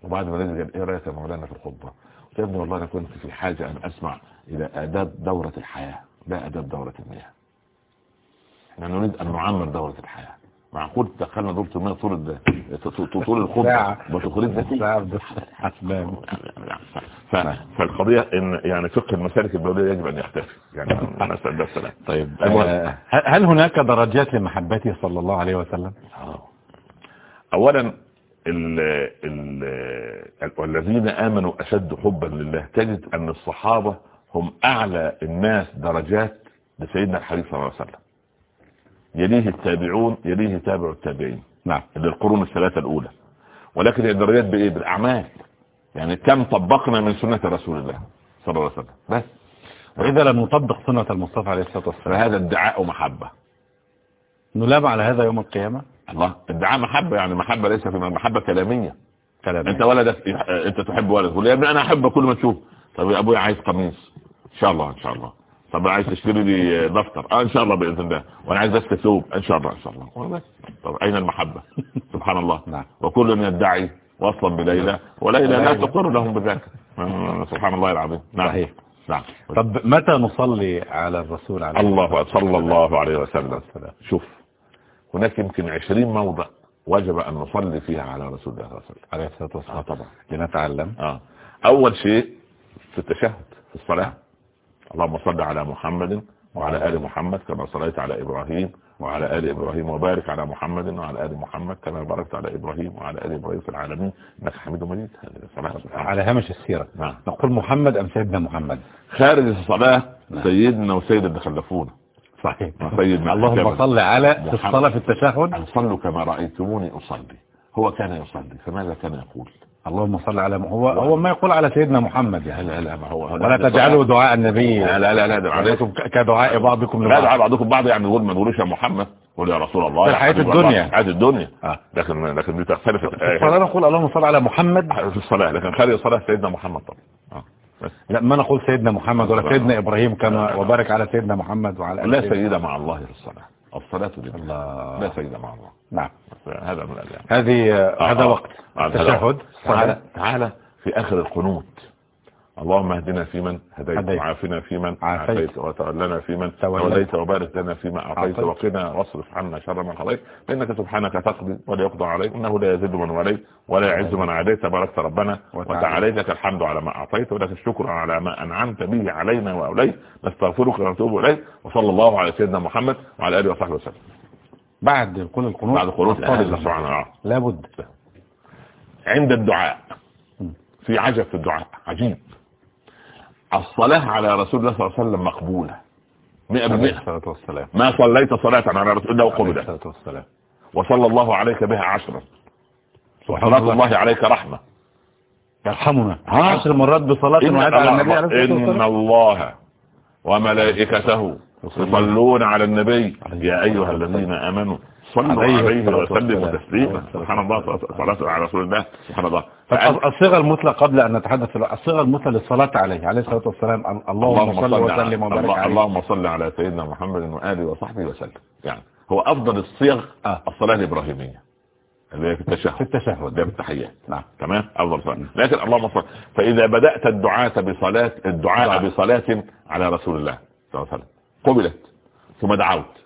وبعد ما نزل إيه رأيك يا مولانا في الخطبة؟ ابني والله أنا كنت في حاجة أن أسمع إلى آداب دورة الحياة لا آداب دورة المياه إحنا نريد أن نعمر دورة الحياة. معقول دخلنا دور 100 طول طول الخطبة. بتخريج ذاتي فالقضية إن يعني فقه المسالك الدولية يجب أن يختفي يعني نسال السلام طيب. آه هل هناك درجات لمحبته صلى الله عليه وسلم؟ آه. اولا ال ال والذين آمنوا أشد حبا لله تجد أن الصحابة هم أعلى الناس درجات لسيدنا الحبيب صلى الله عليه وسلم. يليه التابعون يليه تابع التابعين. نعم القرون الثلاثة الأولى. ولكن الدرجات بإيه؟ بالأعمال. يعني كم طبقنا من سنة رسول الله صلى الله عليه وسلم. بس. وإذا لم نطبق سنة المصطفى عليه الصلاة والسلام. فهذا ادعاء محبة نلام على هذا يوم القيامة؟ الله. ادعاء محبة يعني محبة ليس في محبة كلامية. كلامية. أنت ولدك أنت تحب ولدك يقول يا ابني أنا احب كل ما تشوف. طب يا ابويا عايز قميص. إن شاء الله إن شاء الله. طب عايز تشتري لي دفتر. آه إن شاء الله بإذن الله. وأنا عايز بس ثوب. إن شاء الله إن شاء الله. طب أين المحبة؟ سبحان الله. نعم. وكل يدعي وصلا بليلى وليلى لا تقر لهم بذاك سبحان الله العظيم. نعم. صحيح. نعم. طب متى نصلي على الرسول عليه الله صلى الله عليه وسلم. شوف. هناك يمكن 20 موضع وجب أن نصلي فيها على رسول الله صلى الله عليه وسلم. عليه الصلاة والسلام. آه طبعا. لنتعلم. آه. أول شيء في التشهد في الصلاة. اللهم صل على محمد وعلى آل محمد كما صليت على إبراهيم وعلى آل إبراهيم وبارك على محمد وعلى آل محمد كما باركت على إبراهيم وعلى آل إبراهيم في العالمين. إنك حميد مجيد. على هامش السيرة. نعم. نقول محمد أم سيدنا محمد؟ خارج الصلاة نعم. سيدنا وسيد اللي خلفونا صحيح. سيدنا اللهم صل على في الصلاة في التشهد. صلوا كما رأيتموني أصلي. هو كان يصلي فماذا كان يقول؟ اللهم صل على هو هو ما يقول على سيدنا محمد يعني. لا لا ما هو ولا تجعلوا دعاء النبي. لا لا لا, لا عليكم كدعاء بعضكم لبعض. لا دعاء بعضكم بعض يعني نقول ما نقولش يا محمد قول يا رسول الله في حياة الدنيا. حياة الدنيا. آه. لكن لكن بتختلف الصلاة نقول اللهم صل على محمد. في الصلاة لكن خارج الصلاة سيدنا محمد طبعا. آه. لا ما نقول سيدنا محمد ولا سيدنا إبراهيم كما وبارك على سيدنا محمد وعلى لا سيد مع الله في الصلاة. الصلاة لله لا سيد مع الله. نعم. هذا من هذه آه هذا وقت. التشهد تعالى تعالى في آخر القنوت. اللهم اهدنا فيمن هديت وعافنا فيمن عافيت. وتولنا فيمن توليت وبارك لنا فيما أعطيت وقنا واصرف عنا شر ما قضيت فانك سبحانك تقضي ولا يقضى عليك. إنه لا يزيد من وليت ولا يعز من عاديت. تباركت ربنا. وتعالى. لك الحمد على ما أعطيت. ولك الشكر على ما أنعمت به علينا وأوليت. نستغفرك ونتوب إليك. وصلى الله على سيدنا محمد وعلى آله وصحبه وسلم. بعد كل القنوت بعد القنوت. لابد. عند الدعاء. في عجب في الدعاء. عجيب. الصلاة على رسول الله صلى الله عليه وسلم مقبولة. مئة بالمئة. ما صليت صلاة على رسول الله وقبلت وصلى الله عليك بها عشرا. وصلاة الله عليك رحمة. يرحمنا. عشر مرات بصلاة والسلام إن الله وملائكته يصلون على النبي. يا أيها الذين آمنوا صلوا عليه وسلموا تسليما سبحان الله صلاة على رسول الله. سبحان الله. الصيغة المثلى قبل أن نتحدث الصيغة المثلى للصلاة عليه عليه الصلاة والسلام. اللهم صل وسلم وبارك عليه. اللهم صل على سيدنا محمد وآله وصحبه وسلم. يعني هو أفضل الصيغ الصلاة الإبراهيمية. اللي هي في التشهد. في التشهد. ده بالتحيات نعم. تمام؟ أفضل صلاة. لكن اللهم صل. فإذا بدأت الدعاء بصلاه الدعاء بصلاة على رسول الله صلى الله عليه وسلم. قبلت. ثم دعوت.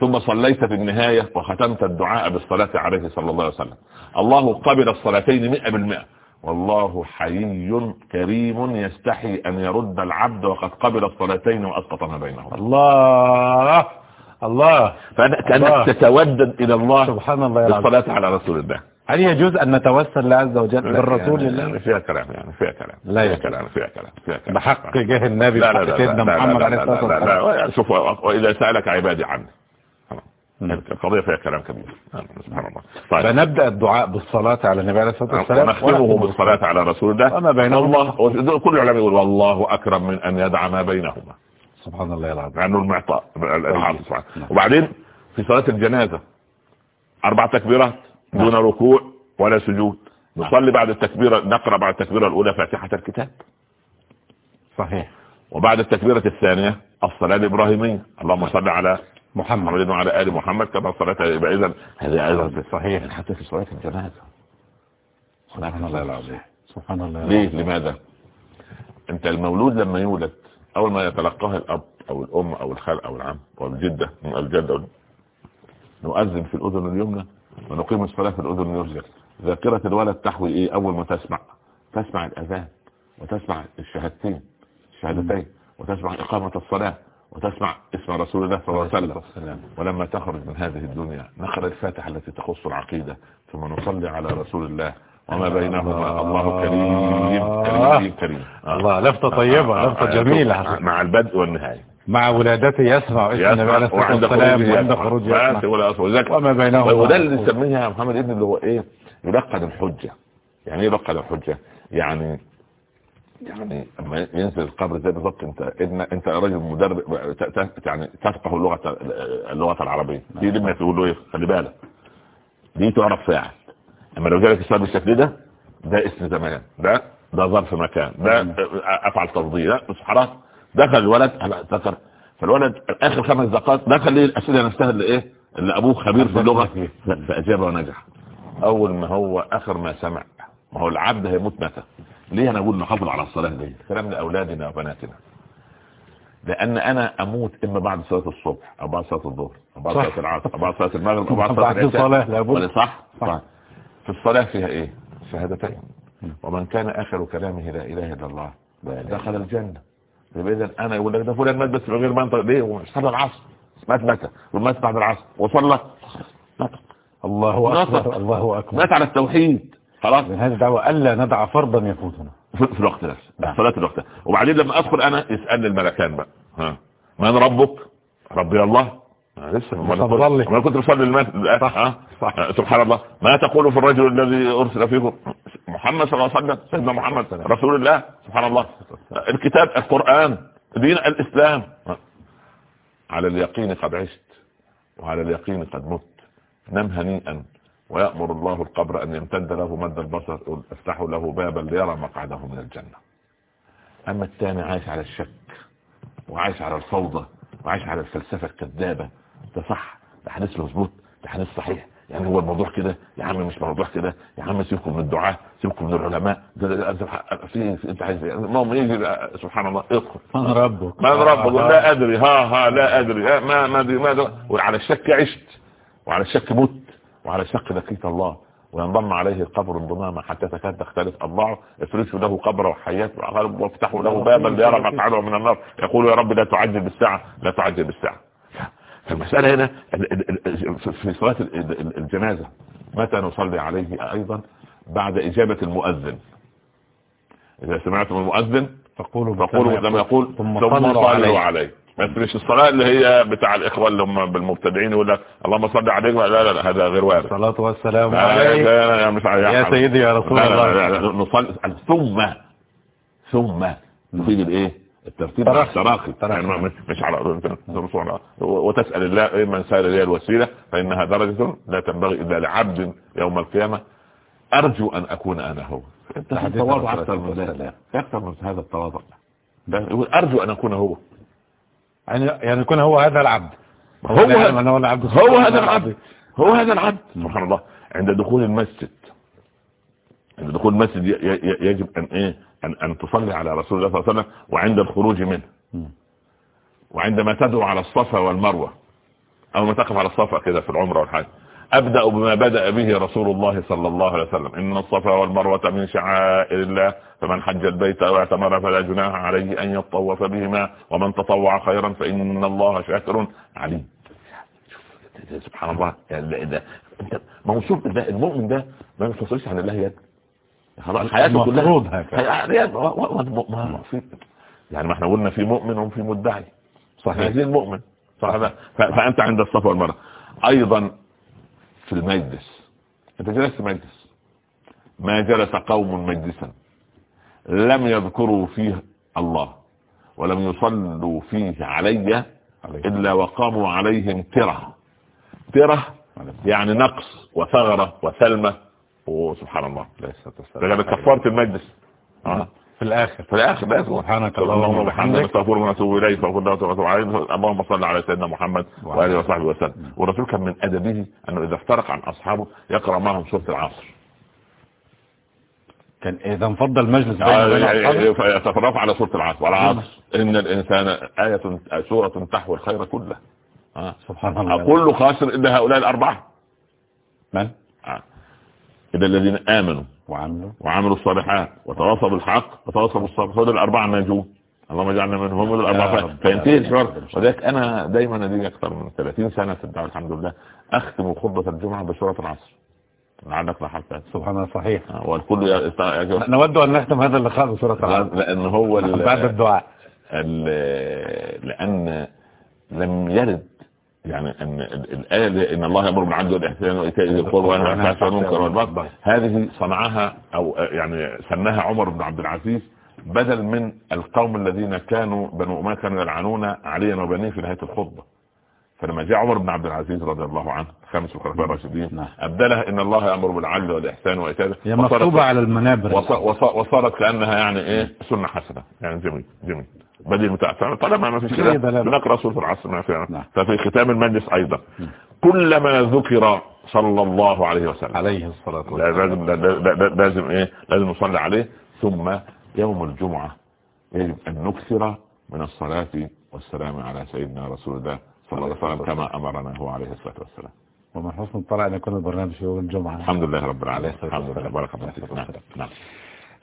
ثم صليت في النهاية وختمت الدعاء بالصلاة عليه صلى الله عليه وسلم. الله قبل الصلاتين مئة بالمئة. والله حي كريم يستحي أن يرد العبد وقد قبل الصلاتين وأسقط ما بينهما الله! الله! كأنك تتودد إلى الله سبحان الله بالصلاة على رسول الله. هل يجوز أن نتوسل لعز وجل بالرسول يعني الله؟ فيها كلام يعني فيها كلام لا فيها كلام فيها كلام فيها كلام. بحق جاه النبي لا سيدنا محمد عليه الصلاة والسلام. لا لا شوف وإذا سألك عبادي عني القضية فيها كلام كبير. سبحان الله. طيب. فنبدأ الدعاء بالصلاة على النبي عليه الصلاة والسلام. ونختمه بالصلاة على رسول الله. وما بينهما الله كل العلماء يقول والله أكرم من أن يدع ما بينهما. سبحان الله العظيم. لأنه المعطاء وبعدين في صلاة الجنازة أربع تكبيرات دون ركوع ولا سجود. نصلي بعد التكبيرة نقرأ بعد التكبيرة الأولى فاتحة الكتاب. صحيح. وبعد التكبيرة الثانية الصلاة الإبراهيمية اللهم صل على محمد. وعلى آل محمد كما صليت. يبقى إذا هذه أيضا صحيح حتى في صلاة الجنازة سبحان الله العظيم. سبحان الله ليه؟ لماذا؟ أنت المولود لما يولد أول ما يتلقاه الأب أو الأم أو الخال أو العم أو الجدة الجدة نؤذن في الأذن اليمنى ونقيم الصلاة في الأذن اليسرى. ذاكرة الولد تحوي إيه؟ أول ما تسمع. تسمع الأذان وتسمع الشهادتين الشهادتين وتسمع إقامة الصلاة. وتسمع اسم رسول الله صلى الله عليه وسلم. ولما تخرج من هذه الدنيا نقرأ الفاتحة التي تخص العقيدة ثم نصلي على رسول الله. وما بينهما؟ الله كريم كريم كريم. الله لفتة طيبة لفتة جميلة. مع البدء والنهاية. مع ولادته يسمع اسم النبي عليه الصلاة والسلام وعند خروج يسمع وما بينهما؟ وده اللي نسميها محمد ابن اللي هو إيه؟ يلقن الحجة. يعني إيه يلقن الحجة؟ يعني يعني لما ينزل القبر زي بالظبط انت ابن انت راجل مدرب يعني تفقه اللغة اللغة العربية. دي لما تقول له إيه خلي بالك. دي تعرف فاعل. اما لو جالك السؤال بالشكل ده ده اسم زمان. ده ده ظرف مكان. ده أفعل تفضيل. لا خلاص دخل الولد ذكر فالولد آخر خمس دقائق دخل ليه؟ الاسئله نفسها اللي إيه؟ اللي أبوه خبير في اللغة. فاجاب ونجح. أول ما هو آخر ما سمع ما هو العبد هيموت متى؟ ليه أنا أقول نحافظ على الصلاة دي؟ كلام لاولادنا وبناتنا. لأن أنا أموت إما بعد صلاة الصبح أو بعد صلاة الظهر أو بعد صلاة العصر أو بعد صلاة المغرب أو بعد صلاة العشاء. صح؟ صح. في الصلاة فيها إيه؟ شهادتين. ومن كان آخر كلامه لا إله إلا الله دخل الجنة. اذا أنا يقول لك ده فلان مات بس من غير منطق ليه؟ صلى العصر. مات متى؟ ومات بعد العصر. وصلى. الله أكبر الله أكبر. مات على التوحيد. خلاص؟ من هذه الدعوة ألا ندع فرضا يفوتنا. في الوقت نفسه نعم. صلاة الوقت وبعدين لما أدخل أنا يسألني الملكان بقى. ها. من ربك؟ ربي الله. لسه ما كنت بصلي المات صح. ها؟ صح. سبحان الله. ما تقول في الرجل الذي أرسل فيكم؟ محمد صلى الله عليه وسلم سيدنا محمد رسول الله. سبحان الله. الكتاب القرآن دين الإسلام. على اليقين قد عشت وعلى اليقين قد مت. نم هنيئا ويأمر الله القبر أن يمتد له مد البصر افتحوا له بابا ليرى مقعده من الجنة. أما الثاني عايش على الشك وعايش على الفوضى وعايش على الفلسفة الكذابة. ده صح ده حديث مظبوط ده حديث صحيح. يعني هو الموضوع كده؟ يا عم مش موضوع كده؟ يا عم سيبكم من الدعاء سيبكم من العلماء. ده ده ده في انت عايز المهم يجي سبحان الله ادخل من ربك؟ من ربك؟ لا أدري. ها ها لا أدري. ما ما أدري. ما وعلى الشك عشت. وعلى الشك مت. وعلى شق لقيت الله وينضم عليه القبر انضماما حتى تكاد تختلف أضلاعه. افرشوا له قبر وحيات وافتحوا له بابا ليرى مقعده من النار. يقول يا رب لا تعجل بالساعة لا تعجل بالساعة. فالمسألة هنا في صلاة الجنازة متى نصلي عليه أيضا؟ بعد إجابة المؤذن. إذا سمعتم المؤذن فقولوا فقولوا لما يقول. ثم صلوا عليه. بس مش الصلاة اللي هي بتاع الإخوة اللي هم بالمبتدعين يقول لك اللهم صل عليك لا لا لا هذا غير وارد. الصلاة والسلام عليك. يا سيدي يا رسول الله. نصلي. ثم ثم نفيد الايه الترتيب التراخي. يعني مش على وتسأل الله إيه من سأل لي الوسيلة؟ فإنها درجة لا تنبغي إلا لعبد يوم القيامة. أرجو أن أكون أنا هو. التواضع أكثر من أكثر من هذا التواضع. أرجو أن أكون هو. يعني يعني يكون هو هذا العبد. هو هذا هو, العبد؟ هو هذا العبد. هو هذا العبد. سبحان الله. عند دخول المسجد. عند دخول المسجد يجب أن إيه؟ ان أن تصلي على رسول الله صلى الله عليه وسلم وعند الخروج منه. وعندما تدعو على الصفا والمروة. أو ما تقف على الصفا كده في العمرة والحج أبدأ بما بدأ به رسول الله صلى الله عليه وسلم. إن الصفا والمروة من شعائر الله فمن حج البيت أو اعتمر فلا جناح عليه أن يطوف بهما ومن تطوع خيرا فإن الله شاكر عليم. سبحان الله. ده أنت موصوف ده المؤمن ده ما ينفصلش عن الله يد. خلاص حياته كلها. يعني ما إحنا قلنا في مؤمن وفي مدعي. صحيح. المؤمن. صح فأنت عند الصفا والمروة. أيضا في المجلس. أنت جلست مجلس ما جلس قوم مجلسا. لم يذكروا فيه الله ولم يصلوا فيه علي إلا وقاموا عليهم ترة. ترة يعني نقص وثغرة وثلمة وسبحان الله. ده كفارة المجلس. آه. في الآخر. في الآخر بس سبحانك اللهم وبحمدك. استغفر ونتوب اليك فقل وتوب عليه اللهم صل على سيدنا محمد واله وصحبه وسلم. والرسول كان من أدبه أنه إذا افترق عن أصحابه يقرأ معهم سورة العصر. كان إذا انفضل المجلس بين يتفرق على سورة العصر. والعصر إن الإنسان آية سورة تحوي الخير كله. آه. سبحان الله. كل خاسر إلا هؤلاء الأربعة. من؟ آه. اذا الذين آمنوا. وعملوا وعملوا الصالحات وتواصوا بالحق وتواصوا بالصبر. هذول الأربعة النجوم اللهم اجعلنا منهم. هم الأربعة فينتهي الحوار وذلك أنا دايما ادي أكثر من 30 سنة في الدعوة الحمد لله. أختم خطبة الجمعة بسورة العصر. لعلك لاحظت. سبحان الله صحيح. آه، والكل. نود أن نختم هذا اللقاء بسورة العصر. لأن هو بعد الدعاء. لأن لم يرد يعني إن الآية إن الله يأمر بالعدل والإحسان وإيتاء ذي القربى وينهى عن الفحشاء والمنكر والبغي. هذه صنعها أو يعني سنها عمر بن عبد العزيز بدل من القوم الذين كانوا بنو اميه كانوا يلعنون عليا وبنيه في نهاية الخطبة. فلما جاء عمر بن عبد العزيز رضي الله عنه خامس الخلفاء الراشدين نعم. أبدلها إن الله يأمر بالعدل والإحسان وإيتاء هي مكتوبة على المنابر. وصارت كأنها يعني إيه؟ سنة حسنة. يعني جميل جميل. بديل بتاع طالما ما فيش كده نقرا سوره العصر ما فيها نعم. ففي ختام المجلس أيضا. كلما ذكر صلى الله عليه وسلم. عليه الصلاة والسلام. لازم لازم إيه؟ لازم نصلي عليه. ثم يوم الجمعة يجب أن نكثر من الصلاة والسلام على سيدنا رسول الله صلى الله عليه وسلم كما أمرنا هو عليه الصلاة والسلام. ومن حسن طلع ان يكون البرنامج في يوم الجمعة. الحمد لله رب العالمين. الحمد لله. بارك الله فيك. نعم. نعم.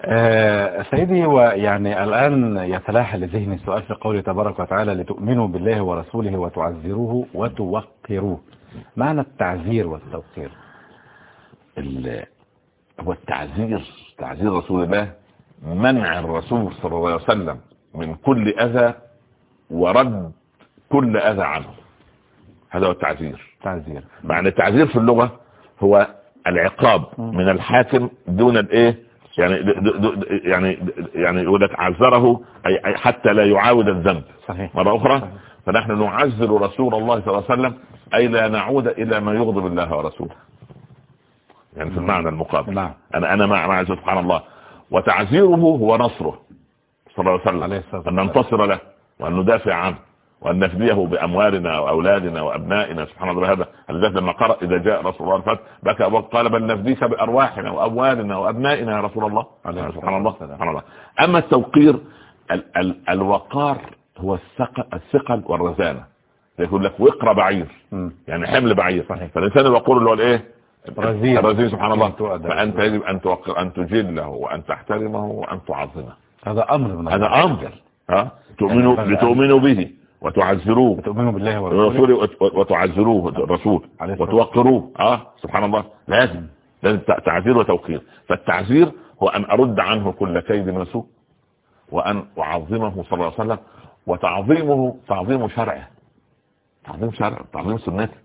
آه سيدي ويعني الآن يتلاحى لذهني سؤال في قوله تبارك وتعالى لتؤمنوا بالله ورسوله وتعزروه وتوقروه. معنى التعزير والتوقير. هو التعزير تعزير رسول الله منع الرسول صلى الله عليه وسلم من كل أذى ورد كل أذى عنه. هذا هو التعزير. تعزير. معنى التعزير في اللغة هو العقاب من الحاكم دون الإيه؟ يعني يعني يعني يقول لك عذره أي حتى لا يعاود الذنب. صحيح. مرة أخرى صحيح. فنحن نعذر رسول الله صلى الله عليه وسلم أي لا نعود إلى ما يغضب الله ورسوله. يعني في المعنى المقابل. نعم. أنا أنا مع مع سبحان الله. وتعزيره هو نصره صلى الله عليه وسلم. أن ننتصر له وأن ندافع عنه. وأن نفديه بأموالنا وأولادنا وأبنائنا سبحان الله هذا لذلك لما قرأ إذا جاء رسول الله الفتح بكى قال بل نفديك بأرواحنا وأموالنا وأبنائنا يا رسول الله. سبحان الله سبحان الله. أما التوقير ال ال الوقار هو الثقل, والرزانة. يقول لك وقر بعير يعني حمل بعير. صحيح. فالإنسان الوقور اللي هو الإيه؟ رزين. الرزين سبحان الله. فأنت يجب أن توقر أن تجله وأن تحترمه وأن تعظمه. هذا أمر هذا أمر. ها؟ تؤمنوا لتؤمنوا به. وتعزروه وتؤمنوا بالله ورسوله. وتعزروه الرسول وتوقروه. آه سبحان الله. لازم. لازم تعزير وتوقير. فالتعزير هو أن أرد عنه كل كيد مسوء وأن أعظمه صلى الله عليه وسلم وتعظيمه تعظيم شرعه. تعظيم شرع تعظيم سنته.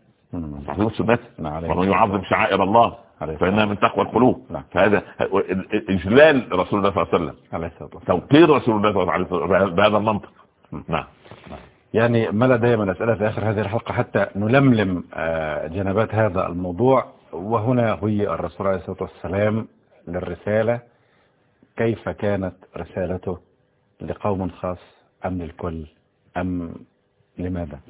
تعظيم سنته. ومن يعظم شعائر الله فإنها من تقوى القلوب. نعم. فهذا إجلال رسول الله صلى الله عليه وسلم. توقير رسول الله صلى الله عليه وسلم. بهذا المنطق. نعم. يعني ما لدي من أسئلة في آخر هذه الحلقة حتى نلملم جنبات هذا الموضوع؟ وهنا هي الرسول عليه الصلاة والسلام للرسالة كيف كانت رسالته لقوم خاص أم للكل أم لماذا؟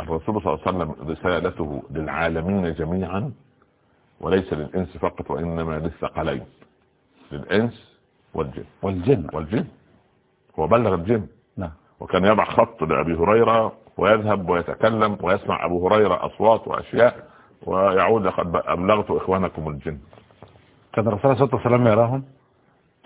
الرسول صلى الله عليه وسلم رسالته للعالمين جميعا وليس للإنس فقط وإنما للثقلين للإنس والجن. والجن. والجن. هو بلغ الجن. وكان يضع خط لأبي هريرة ويذهب ويتكلم ويسمع أبو هريرة أصوات وأشياء ويعود لقد أبلغت إخوانكم الجن. كان الرسول صلى الله عليه وسلم يراهم؟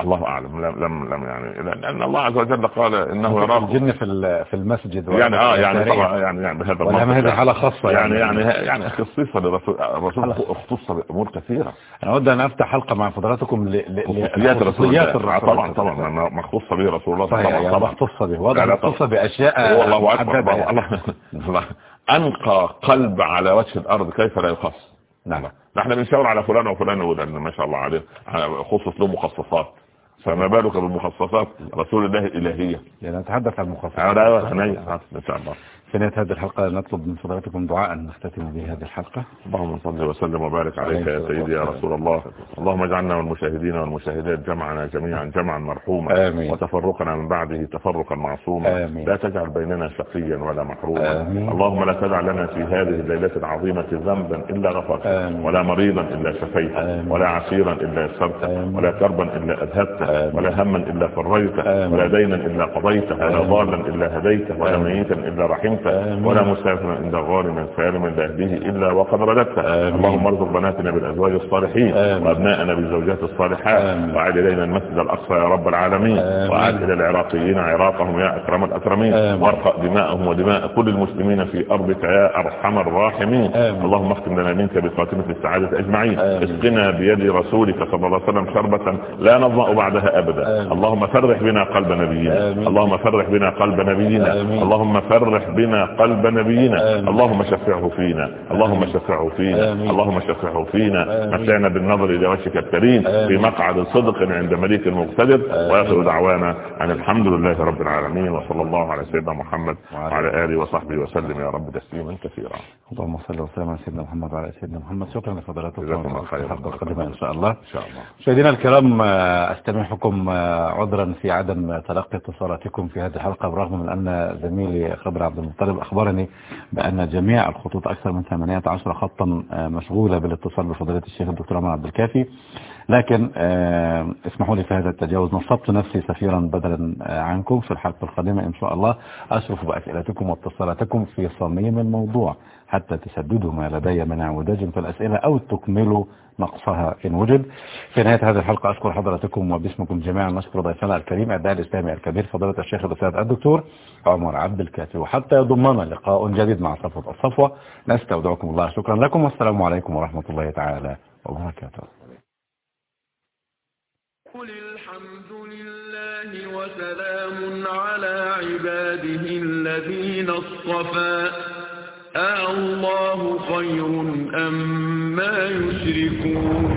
الله أعلم. لم لم لم يعني لأن الله عز وجل قال إنه يراهم الجن في في المسجد يعني آه يعني طبعا يعني يعني بهذا ولا هذه حالة خاصة يعني يعني. يعني خصيصه للرسول الرسول اختص بأمور كثيرة. أنا أود أن أفتح حلقة مع فضلاتكم لخصوصيات الرسول. طبعا طبعا. ما خص به رسول الله صحيح يعني طبعا مختص به. وضع مختص بأشياء والله أكبر الله أنقى قلب على وجه الأرض كيف لا يخص؟ نعم. نحن بنشاور على فلان وفلان ان ما شاء الله عليه. خصص له مخصصات. فما بالك بالمخصصات؟ رسول الله الإلهية يعني نتحدث عن المخصصات. إن شاء الله. في نهاية هذه الحلقة نطلب من فضلاتكم دعاء نختتم به هذه الحلقة اللهم صل وسلم وبارك عليك يا سيدي يا رسول الله اللهم اجعلنا والمشاهدين والمشاهدات جمعنا جميعا جمعا مرحوما آمين. وتفرقنا من بعده تفرقا معصوما آمين. لا تجعل بيننا شقيا ولا محروما آمين. اللهم لا تدع لنا في هذه الليلة العظيمة ذنبا إلا غفرته. ولا مريضا إلا شفيته. ولا عسيرا إلا يسرته. ولا كربا إلا أذهبته. ولا هما إلا فريته. ولا دينا إلا قضيته ولا. ضالا إلا هديته ولا. ميتا إلا رحمته آمين. ولا إلا غارما سالما لا يهديه إلا وقد آمين. اللهم ارزق بناتنا بالأزواج الصالحين آمين. وأبناءنا بالزوجات الصالحات. وعاد إلينا المسجد الأقصى يا رب العالمين. وعاد إلى العراقيين عراقهم يا أكرم الأكرمين. وارقى دماءهم ودماء كل المسلمين في أرضك يا أرحم الراحمين آمين. اللهم اختم لنا منك بخاتمة السعادة أجمعين. اسقنا بيد رسولك صلى الله عليه وسلم شربة لا نظمأ بعدها أبدا. اللهم فرح بنا قلب نبينا آمين. اللهم فرح بنا قلب نبينا. اللهم فرح بنا قلب نبينا. آمين. اللهم شفعه فينا. اللهم شفعه فينا. آمين. اللهم شفعه فينا. متعنا بالنظر إلى وجهك الكريم. في. مقعد صدق عند مليك مقتدر. وآخر دعوانا أن الحمد لله رب العالمين وصلى الله على سيدنا محمد وعلى آله وصحبه وسلم. يا رب تسليما كثيرا. اللهم صل وسلم على سيدنا محمد وعلى سيدنا محمد. شكرا لفضلاتكم. الحلقة القادمة إن شاء الله. إن شاء الله. مشاهدينا الكرام أستمعكم آه، عذرا في عدم تلقي اتصالاتكم في هذه الحلقة بالرغم من أن زميلي خضر عبد المطلب أخبرني بأن جميع الخطوط أكثر من 18 خطا آه، مشغولة بالاتصال بفضيلة الشيخ الدكتور عمر عبد الكافي. لكن آه، اسمحوا لي في هذا التجاوز نصبت نفسي سفيرا بدلا آه، عنكم في الحلقة القادمة إن شاء الله. أشرف بأسئلتكم واتصالاتكم في صميم الموضوع. حتى تسددوا ما لدي من اعوجاج في الأسئلة أو تكملوا نقصها إن وجد. في نهاية هذه الحلقة أشكر حضراتكم وباسمكم جميعا نشكر ضيفنا الكريم الداعي الإسلامي الكبير فضيلة الشيخ الأستاذ الدكتور عمر عبد الكافي. وحتى يضمنا لقاء جديد مع صفوة الصفوة. نستودعكم الله. شكرا لكم والسلام عليكم ورحمة الله تعالى وبركاته. قل الحمد لله وسلام على عباده الذين اصطفى. آه الله خير أم ما يشركون.